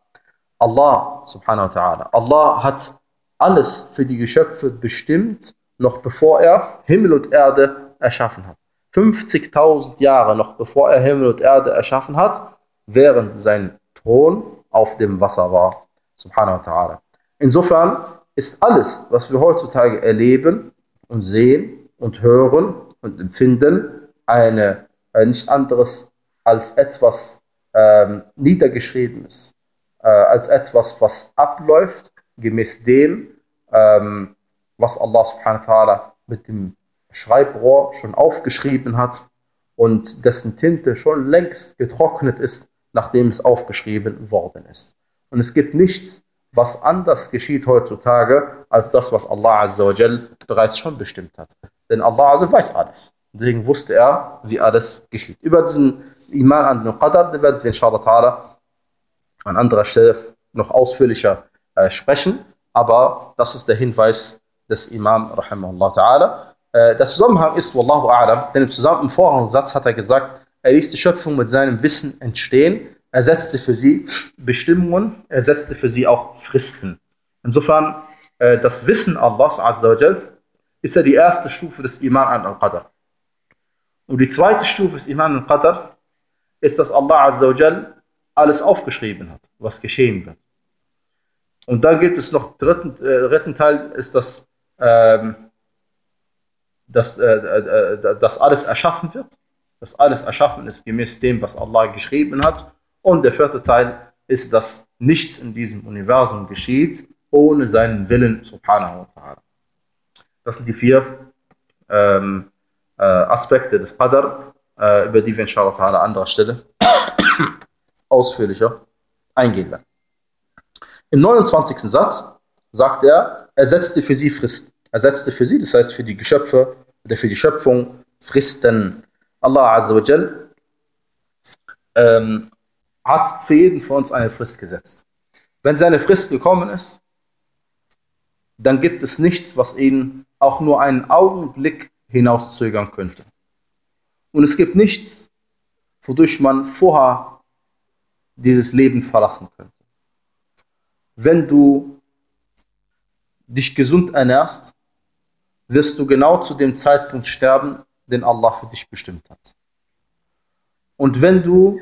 Allah subhanahu wa ta'ala. Allah hat alles für die Geschöpfe bestimmt, noch bevor er Himmel und Erde erschaffen hat. 50.000 Jahre noch bevor er Himmel und Erde erschaffen hat, während sein Thron auf dem Wasser war. Subhanahu wa ta'ala. Insofern ist alles, was wir heutzutage erleben und sehen und hören und empfinden, eine, äh, nichts anderes als etwas ähm, Niedergeschriebenes, äh, als etwas, was abläuft, gemäß dem, ähm, was Allah subhanahu wa ta'ala mit dem Schreibrohr schon aufgeschrieben hat und dessen Tinte schon längst getrocknet ist, nachdem es aufgeschrieben worden ist. Und es gibt nichts, was anders geschieht heutzutage, als das, was Allah Azza wa Jal bereits schon bestimmt hat. Denn Allah Azza weiß alles. Deswegen wusste er, wie alles geschieht. Über diesen Iman an den Qadar, den werden wir inshallah ta'ala an anderer Stelle noch ausführlicher äh, sprechen. Aber das ist der Hinweis des Imam, rahimahullah ta'ala. Äh, der Zusammenhang ist, wallahu a'lam, denn im, Zusammen im vorigen Satz hat er gesagt, er ließ die Schöpfung mit seinem Wissen entstehen er setzte für sie Bestimmungen, er setzte für sie auch Fristen. Insofern, äh, das Wissen Allahs Azzawajal ist ja die erste Stufe des Iman an al-Qadr. Und die zweite Stufe des Iman an al-Qadr ist, dass Allah Azzawajal alles aufgeschrieben hat, was geschehen wird. Und dann gibt es noch dritten, äh, dritten Teil, ist das, dass, äh, äh, äh dass alles erschaffen wird. Dass alles erschaffen ist gemäß dem, was Allah geschrieben hat. Und der vierte Teil ist, dass nichts in diesem Universum geschieht ohne seinen Willen, subhanahu wa ta'ala. Das sind die vier ähm, äh, Aspekte des Qadr, äh, über die wir inshallah an anderer Stelle ausführlicher eingehen werden. Im 29. Satz sagt er, er setzte für sie Fristen. Er setzte für sie, das heißt für die Geschöpfe oder für die Schöpfung Fristen. Allah Azza wa Jal ähm, hat für jeden von uns eine Frist gesetzt. Wenn seine Frist gekommen ist, dann gibt es nichts, was ihn auch nur einen Augenblick hinauszögern könnte. Und es gibt nichts, wodurch man vorher dieses Leben verlassen könnte. Wenn du dich gesund ernährst, wirst du genau zu dem Zeitpunkt sterben, den Allah für dich bestimmt hat. Und wenn du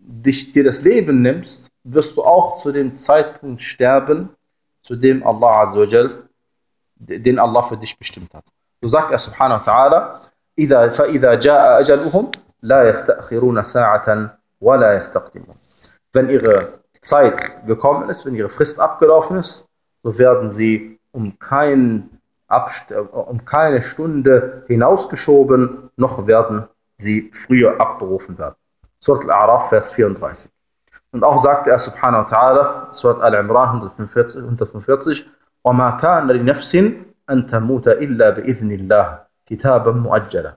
dich, dir das Leben nimmst, wirst du auch zu dem Zeitpunkt sterben, zu dem Allah Azzawajal, den Allah für dich bestimmt hat. So sagt er subhanahu wa ta'ala, فَإِذَا جَاءَ أَجَلُهُمْ لَا يَسْتَأْخِرُونَ سَاعَةً وَلَا يَسْتَقْدِمُونَ Wenn ihre Zeit gekommen ist, wenn ihre Frist abgelaufen ist, so werden sie um, kein um keine Stunde hinausgeschoben, noch werden sie früher abberufen werden. Surat Al-A'raf, Vers 34. Und auch sagte er subhanahu wa ta'ala, Surat Al-Imran 145, 145 وَمَا كَانَ لِنَفْسٍ أَن تَمُوتَ إِلَّا بِإِذْنِ اللَّهِ كِتَابًا مُؤَجَّلًا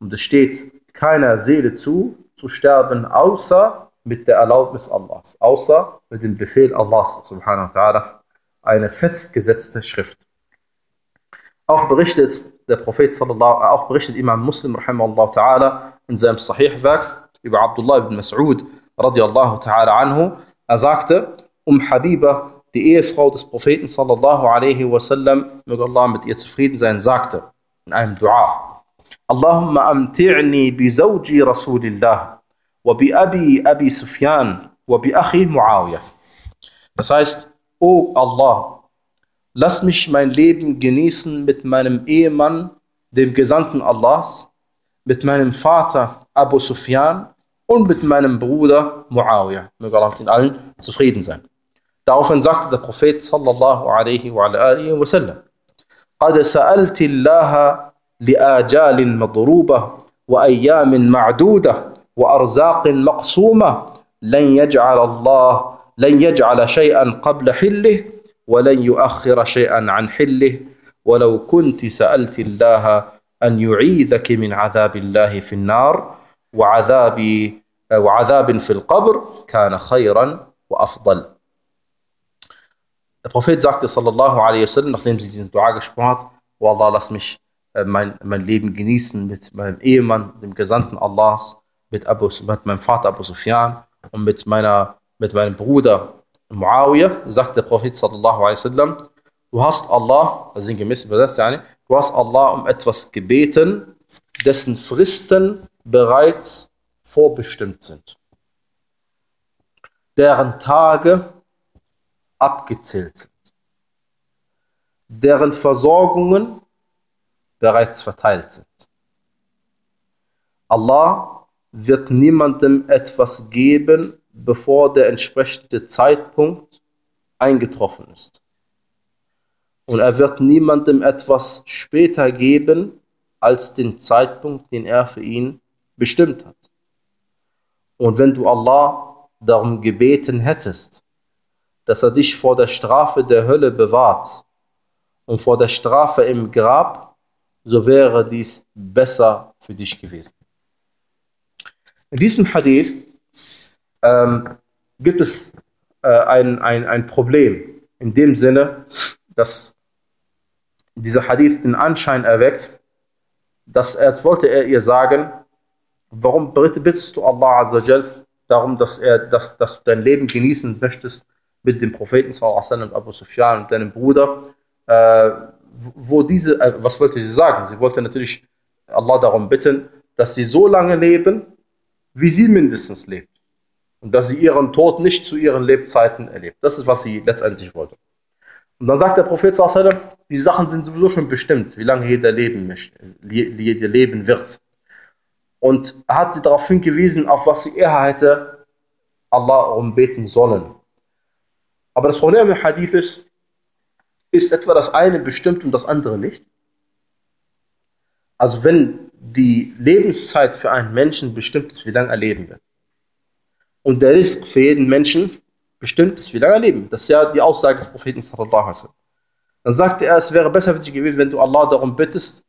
Und es steht keiner Seele zu, zu sterben, außer mit der Erlaubnis Allahs, außer mit dem Befehl Allahs subhanahu wa ta'ala, eine festgesetzte Schrift. Auch berichtet der Prophet sallallahu, auch berichtet Imam Muslim rahimahullah ta'ala in seinem Sahih-Werk, über Abdullah ibn Mas'ud radiallahu ta'ala anhu. Er sagte, um Habiba, die Ehefrau des Propheten sallallahu alaihi wasallam, möge Allah mit ihr zufrieden sein, sagte in einem Dua, Allahumma amti'ni bi zawji Rasulillah wa bi abi Abi Sufyan wa bi akhi Muawiyah. Das heißt, O Allah, lass mich mein Leben genießen mit meinem Ehemann, dem Gesandten Allahs, mit meinem Vater Abu Sufyan und mit meinem Bruder Muawiyah. Möge Allah mit ihnen allen zufrieden sein. Daraufhin sagte der Prophet sallallahu alaihi wa alihi wa sallam, قد سألت الله لآجال مضروبة وأيام معدودة وأرزاق مقسومة لن يجعل الله لن يجعل شيئا قبل حله ولن يؤخر شيئا عن حله ولو كنت سألت الله أن يعيذك من عذاب الله في النار وعذاب وعذاب في القبر كان خيرا وأفضل Der Prophet sagte sallallahu alaihi wasallam, nachdem sie diesen Dua gesprochen hat, oh Allah, lass mich äh, mein, mein Leben genießen mit meinem Ehemann, dem Gesandten Allahs, mit, Abu, mit meinem Vater Abu Sufyan und mit, meiner, mit meinem Bruder Muawiyah, sagt der Prophet sallallahu alaihi wasallam, du hast Allah, also sinngemäß übersetzt, yani, du hast Allah um etwas gebeten, dessen Fristen bereits vorbestimmt sind, deren Tage abgezählt sind, deren Versorgungen bereits verteilt sind. Allah wird niemandem etwas geben, bevor der entsprechende Zeitpunkt eingetroffen ist. Und er wird niemandem etwas später geben als den Zeitpunkt, den er für ihn bestimmt hat. Und wenn du Allah darum gebeten hättest, dass er dich vor der Strafe der Hölle bewahrt und vor der Strafe im Grab, so wäre dies besser für dich gewesen. In diesem Hadith ähm, gibt es äh, ein, ein, ein Problem in dem Sinne, dass dieser Hadith den Anschein erweckt, dass als wollte er ihr sagen, warum bittest du Allah Azzawajal darum, dass, er, dass, dass du dein Leben genießen möchtest mit dem Propheten und Abu Sufyan und deinem Bruder, äh, wo diese, äh, was wollte sie sagen? Sie wollte natürlich Allah darum bitten, dass sie so lange leben, wie sie mindestens lebt. Und dass sie ihren Tod nicht zu ihren Lebzeiten erlebt. Das ist, was sie letztendlich wollte. Und dann sagt der Prophet, die Sachen sind sowieso schon bestimmt, wie lange jeder leben möchte, jeder leben wird. Und er hat sie darauf hingewiesen, auf was sie eher hätte Allah umbeten sollen. Aber das Problem im Hadith ist, ist etwa das eine bestimmt und das andere nicht? Also wenn die Lebenszeit für einen Menschen bestimmt ist, wie lange er leben wird, und der Risk für jeden Menschen bestimmt ist, wie lange leben das ist ja die Aussage des Propheten sallallahu Dann sagte er, es wäre besser für dich gewesen, wenn du Allah darum bittest,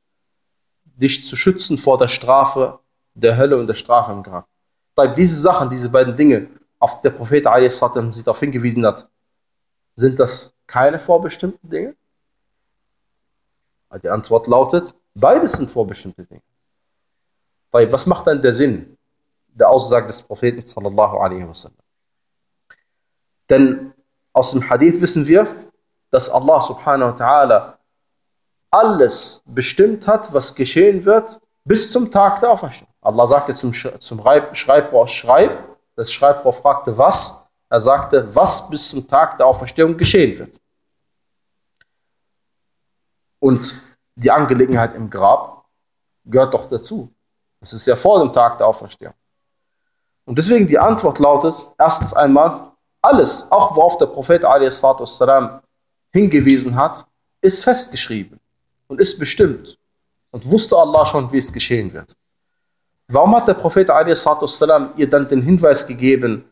dich zu schützen vor der Strafe der Hölle und der Strafe im Grab. Weil diese Sachen, diese beiden Dinge, auf die der Prophet sie darauf hingewiesen hat, sind das keine vorbestimmten Dinge? Die Antwort lautet, beides sind vorbestimmte Dinge. Was macht dann der Sinn der Aussage des Propheten sallallahu alaihi wasallam? Denn aus dem Hadith wissen wir, dass Allah subhanahu wa ta'ala alles bestimmt hat, was geschehen wird, bis zum Tag der Auferstehung. Allah sagte zum, zum Schreibrohr, schreib, das Schreibrohr fragte, was? Er sagte, was bis zum Tag der Auferstehung geschehen wird. Und die Angelegenheit im Grab gehört doch dazu. Das ist ja vor dem Tag der Auferstehung. Und deswegen die Antwort lautet, erstens einmal, alles, auch worauf der Prophet a.s. hingewiesen hat, ist festgeschrieben und ist bestimmt. Und wusste Allah schon, wie es geschehen wird. Warum hat der Prophet a.s. ihr dann den Hinweis gegeben,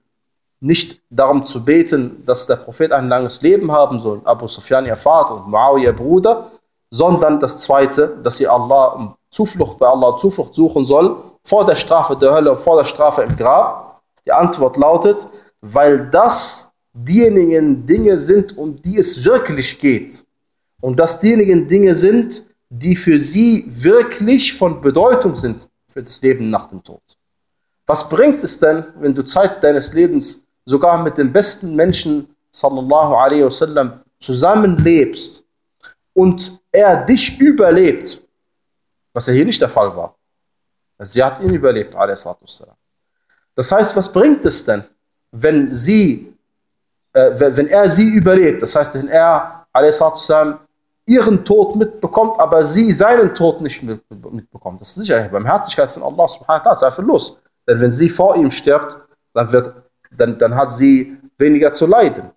nicht darum zu beten, dass der Prophet ein langes Leben haben soll, Abu Sufyan ihr Vater und Muawiyah ihr Bruder, sondern das zweite, dass sie Allah um Zuflucht bei Allah Zuflucht suchen soll, vor der Strafe der Hölle und vor der Strafe im Grab. Die Antwort lautet, weil das diejenigen Dinge sind, um die es wirklich geht. Und das diejenigen Dinge sind, die für sie wirklich von Bedeutung sind für das Leben nach dem Tod. Was bringt es denn, wenn du Zeit deines Lebens sogar mit den besten Menschen, sallallahu alaihi wasallam, zusammenlebst und er dich überlebt, was ja hier nicht der Fall war. Sie hat ihn überlebt. Das heißt, was bringt es denn, wenn sie, äh, wenn er sie überlebt? Das heißt, wenn er wasallam, ihren Tod mitbekommt, aber sie seinen Tod nicht mitbekommt. Das ist sicher eine Barmherzigkeit von Allah subhanahu wa ta'ala, zweifellos. Denn wenn sie vor ihm stirbt, dann, wird, dann, dann hat sie weniger zu leiden.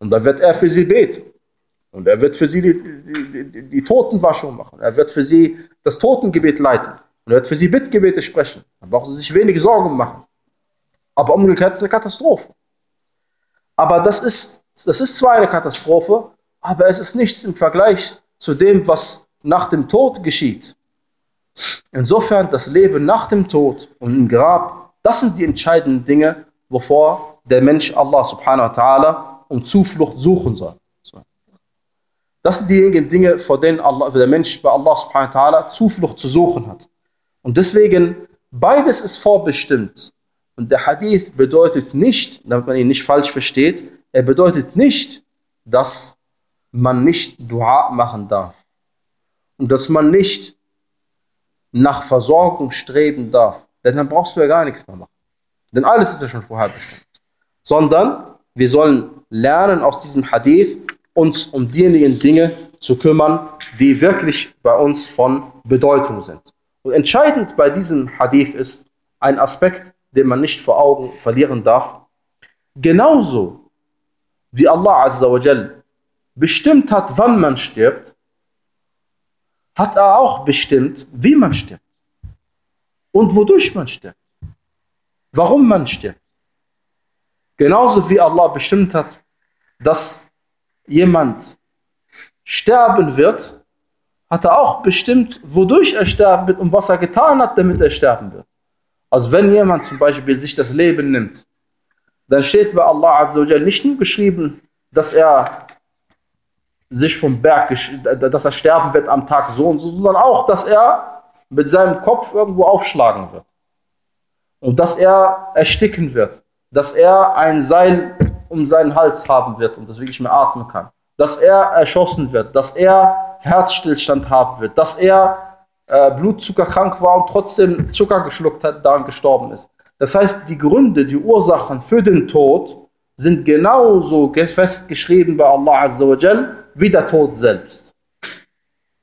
Und dann wird er für sie beten. Und er wird für sie die, die, die, die Totenwaschung machen. Er wird für sie das Totengebet leiten. Und er wird für sie Bittgebete sprechen. Dann brauchen sie sich wenige Sorgen machen. Aber umgekehrt ist eine Katastrophe. Aber das ist, das ist zwar eine Katastrophe, aber es ist nichts im Vergleich zu dem, was nach dem Tod geschieht. Insofern das Leben nach dem Tod und im Grab, das sind die entscheidenden Dinge, wovor der Mensch Allah subhanahu wa ta'ala um Zuflucht suchen soll. Das sind diejenigen Dinge, vor denen Allah, der Mensch bei Allah subhanahu wa ta'ala Zuflucht zu suchen hat. Und deswegen, beides ist vorbestimmt. Und der Hadith bedeutet nicht, damit man ihn nicht falsch versteht, er bedeutet nicht, dass man nicht Dua machen darf. Und dass man nicht nach Versorgung streben darf. Denn dann brauchst du ja gar nichts mehr machen. Denn alles ist ja schon vorher bestimmt. Sondern wir sollen lernen aus diesem Hadith, uns um diejenigen Dinge zu kümmern, die wirklich bei uns von Bedeutung sind. Und entscheidend bei diesem Hadith ist ein Aspekt, den man nicht vor Augen verlieren darf. Genauso wie Allah Azza wa Jal bestimmt hat, wann man stirbt, hat er auch bestimmt, wie man stirbt und wodurch man stirbt, warum man stirbt. Genauso wie Allah bestimmt hat, dass jemand sterben wird, hat er auch bestimmt, wodurch er sterben wird und was er getan hat, damit er sterben wird. Also wenn jemand zum Beispiel sich das Leben nimmt, dann steht bei Allah Azzawajal nicht nur geschrieben, dass er sich vom Berg, dass er sterben wird am Tag so und so, sondern auch, dass er mit seinem Kopf irgendwo aufschlagen wird. Und dass er ersticken wird. Dass er ein Seil um seinen Hals haben wird und das wirklich mehr atmen kann. Dass er erschossen wird, dass er Herzstillstand haben wird, dass er äh, blutzuckerkrank war und trotzdem Zucker geschluckt hat, daran gestorben ist. Das heißt, die Gründe, die Ursachen für den Tod sind genauso festgeschrieben bei Allah Azza wa Jal wie der Tod selbst.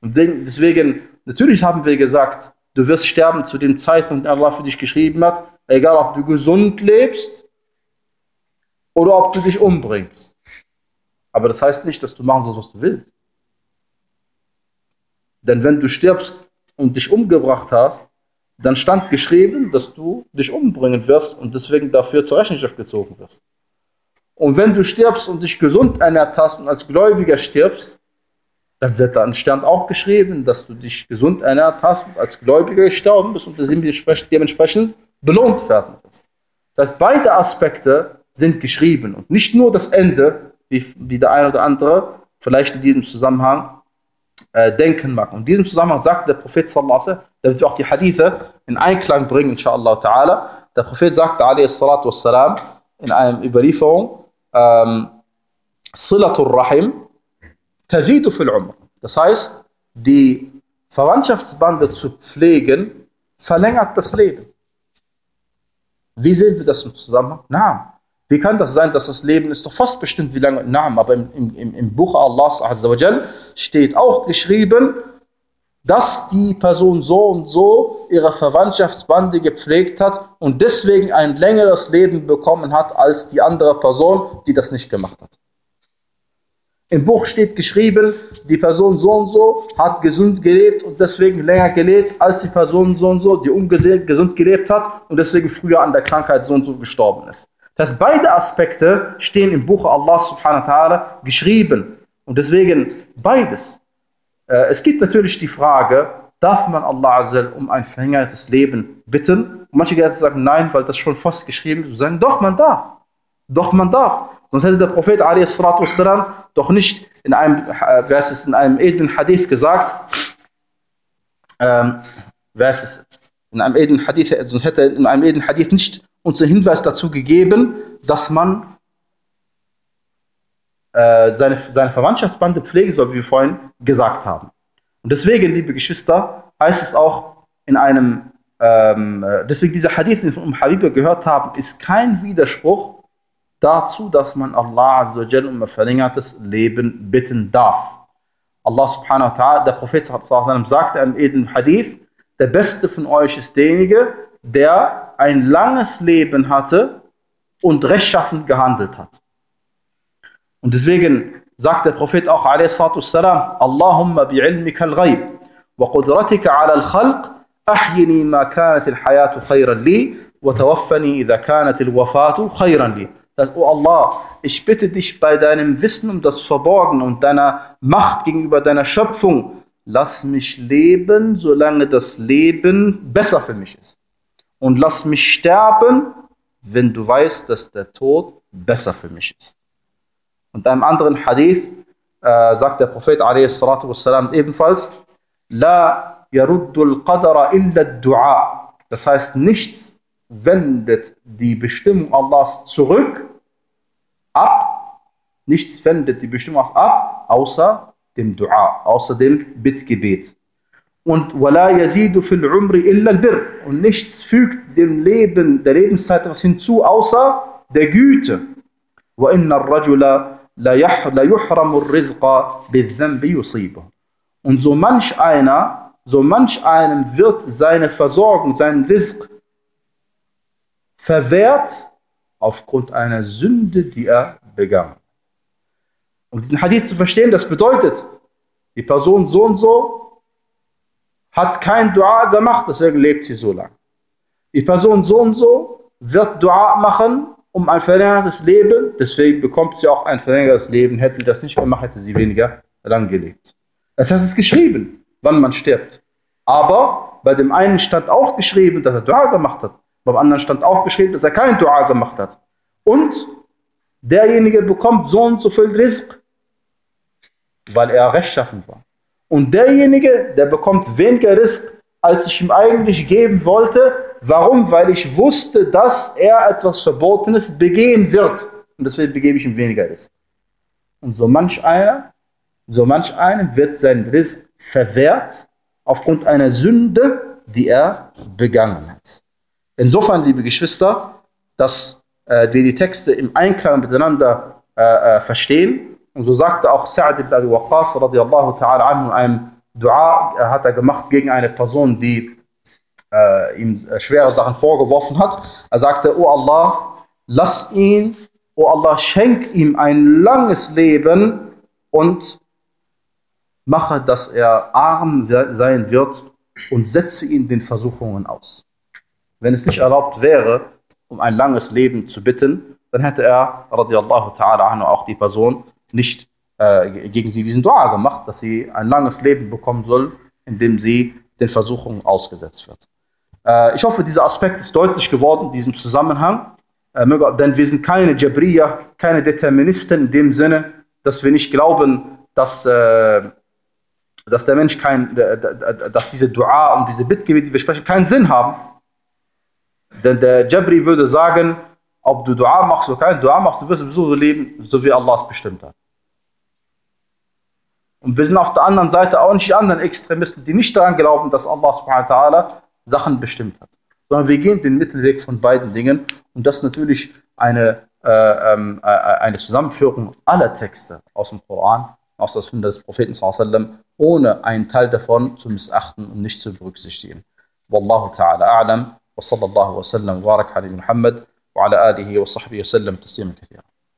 Und deswegen, natürlich haben wir gesagt, du wirst sterben zu dem Zeitpunkt, den Allah für dich geschrieben hat, egal ob du gesund lebst oder ob du dich umbringst. Aber das heißt nicht, dass du machen sollst, was du willst. Denn wenn du stirbst und dich umgebracht hast, dann stand geschrieben, dass du dich umbringen wirst und deswegen dafür zur Rechenschaft gezogen wirst. Und wenn du stirbst und dich gesund ernährt hast und als Gläubiger stirbst, dann wird da an Stern auch geschrieben, dass du dich gesund ernährt hast und als Gläubiger gestorben bist und dementsprechend belohnt werden wirst. Das heißt, beide Aspekte sind geschrieben und nicht nur das Ende, wie, wie der eine oder andere vielleicht in diesem Zusammenhang äh, denken mag. Und in diesem Zusammenhang sagt der Prophet damit wir auch die Hadithe in Einklang bringen, inshallah ta'ala, der Prophet sagte alaihi wassalam in einer Überlieferung, ähm, Silatul Rahim tazidu fil Umr. Das heißt, die Verwandtschaftsbande zu pflegen, verlängert das Leben. Wie sehen wir das im Zusammenhang? Na, wie kann das sein, dass das Leben ist doch fast bestimmt, wie lange Naam, aber im, im, im Buch Allahs Azzawajal steht auch geschrieben, dass die Person so und so ihre Verwandtschaftsbande gepflegt hat und deswegen ein längeres Leben bekommen hat als die andere Person, die das nicht gemacht hat. Im Buch steht geschrieben, die Person so und so hat gesund gelebt und deswegen länger gelebt als die Person so und so, die ungesund gelebt hat und deswegen früher an der Krankheit so und so gestorben ist. Das beide Aspekte stehen im Buch Allah subhanahu wa ta'ala geschrieben. Und deswegen beides. Äh, es gibt natürlich die Frage, darf man Allah um ein verhängertes Leben bitten? Und manche Gelehrte sagen nein, weil das schon fast geschrieben ist. Sie sagen, doch, man darf. Doch, man darf. Sonst hätte der Prophet والسلام, doch nicht in einem, äh, wer ist es, in einem edlen Hadith gesagt, ähm, wer ist es, in einem edlen Hadith, sonst hätte in einem edlen Hadith nicht uns einen Hinweis dazu gegeben, dass man äh, seine, seine Verwandtschaftsbande pflegen soll, wie wir vorhin gesagt haben. Und deswegen, liebe Geschwister, heißt es auch in einem, ähm, deswegen dieser Hadith, den wir von Habiba gehört haben, ist kein Widerspruch dazu, dass man Allah um ein verlängertes Leben bitten darf. Allah subhanahu wa ta'ala, der Prophet sagte in jedem Hadith, der Beste von euch ist derjenige, der ein langes Leben hatte und rechtschaffend gehandelt hat. Und deswegen sagt der Prophet auch, salam, Allahumma bi'ilmika al-ghayb wa qudratika ala al-khalq ahyini ma kanat al-hayatu khayran li wa tawaffani idha kanat al-wafatu khayran li. Das, oh Allah, ich bitte dich bei deinem Wissen um das Verborgene und deiner Macht gegenüber deiner Schöpfung, lass mich leben, solange das Leben besser für mich ist Und lass mich sterben, wenn du weißt, dass der Tod besser für mich ist. Und einem anderen Hadith äh, sagt der Prophet والسلام, ebenfalls, La yaruddul qadara illa dua. Das heißt, nichts wendet die Bestimmung Allahs zurück, ab, nichts wendet die Bestimmung Allahs ab, außer dem Dua, außer dem Bittgebet. Und wala yazidu fil umri illa al Und nichts fügt dem Leben, der Lebenszeit was hinzu, außer der Güte. Wa inna ar-rajula la yuhramu ar-rizqa bi-dhanbi yusibuhu. Und so manch einer, so manch einem wird seine Versorgung, sein Rizq verwehrt aufgrund einer Sünde, die er begangen. Um diesen Hadith zu verstehen, das bedeutet, die Person so und so hat kein Dua gemacht, deswegen lebt sie so lang. Die Person so und so wird Dua machen um ein verlängertes Leben, deswegen bekommt sie auch ein verlängertes Leben. Hätte sie das nicht gemacht, hätte sie weniger lang gelebt. Das heißt, es ist geschrieben, wann man stirbt. Aber bei dem einen stand auch geschrieben, dass er Dua gemacht hat. Beim anderen stand auch geschrieben, dass er kein Dua gemacht hat. Und derjenige bekommt so und so viel Risk, weil er rechtschaffen war. Und derjenige, der bekommt weniger Risk, als ich ihm eigentlich geben wollte. Warum? Weil ich wusste, dass er etwas Verbotenes begehen wird. Und deswegen begebe ich ihm weniger Risk. Und so manch einer, so manch einem wird sein Risk verwehrt aufgrund einer Sünde, die er begangen hat. Insofern, liebe Geschwister, dass äh, wir die Texte im Einklang miteinander äh, äh, verstehen. Und so sagte auch Sa'd ibn Abi Waqqas radiallahu ta'ala anhu in einem Dua hat er gemacht gegen eine Person, die äh, ihm äh, schwere Sachen vorgeworfen hat. Er sagte, oh Allah, lass ihn, oh Allah, schenk ihm ein langes Leben und mache, dass er arm sein wird und setze ihn den Versuchungen aus. Wenn es nicht erlaubt wäre, um ein langes Leben zu bitten, dann hätte er, radiallahu ta'ala anhu, auch die Person nicht äh, gegen sie diesen Dua gemacht, dass sie ein langes Leben bekommen soll, indem sie den Versuchungen ausgesetzt wird. Äh, ich hoffe, dieser Aspekt ist deutlich geworden in diesem Zusammenhang, äh, denn wir sind keine Jabriya, keine Deterministen in dem Sinne, dass wir nicht glauben, dass, äh, dass der Mensch kein, dass diese Dua und diese Bittgebete, die wir sprechen, keinen Sinn haben. Denn der Jabri würde sagen, ob du Dua machst oder kein Dua machst, du wirst sowieso so leben, so wie Allah es bestimmt hat. Und wir sind auf der anderen Seite auch nicht die anderen Extremisten, die nicht daran glauben, dass Allah subhanahu wa ta'ala Sachen bestimmt hat. Sondern wir gehen den Mittelweg von beiden Dingen. Und das ist natürlich eine, äh, ähm, äh, eine Zusammenführung aller Texte aus dem Koran, aus der Sunna des Propheten sallam, ohne einen Teil davon zu missachten und nicht zu berücksichtigen. Wallahu ta'ala a'lam. وصلى الله وسلم وبارك على محمد وعلى آله وصحبه وسلم تسليما كثيرا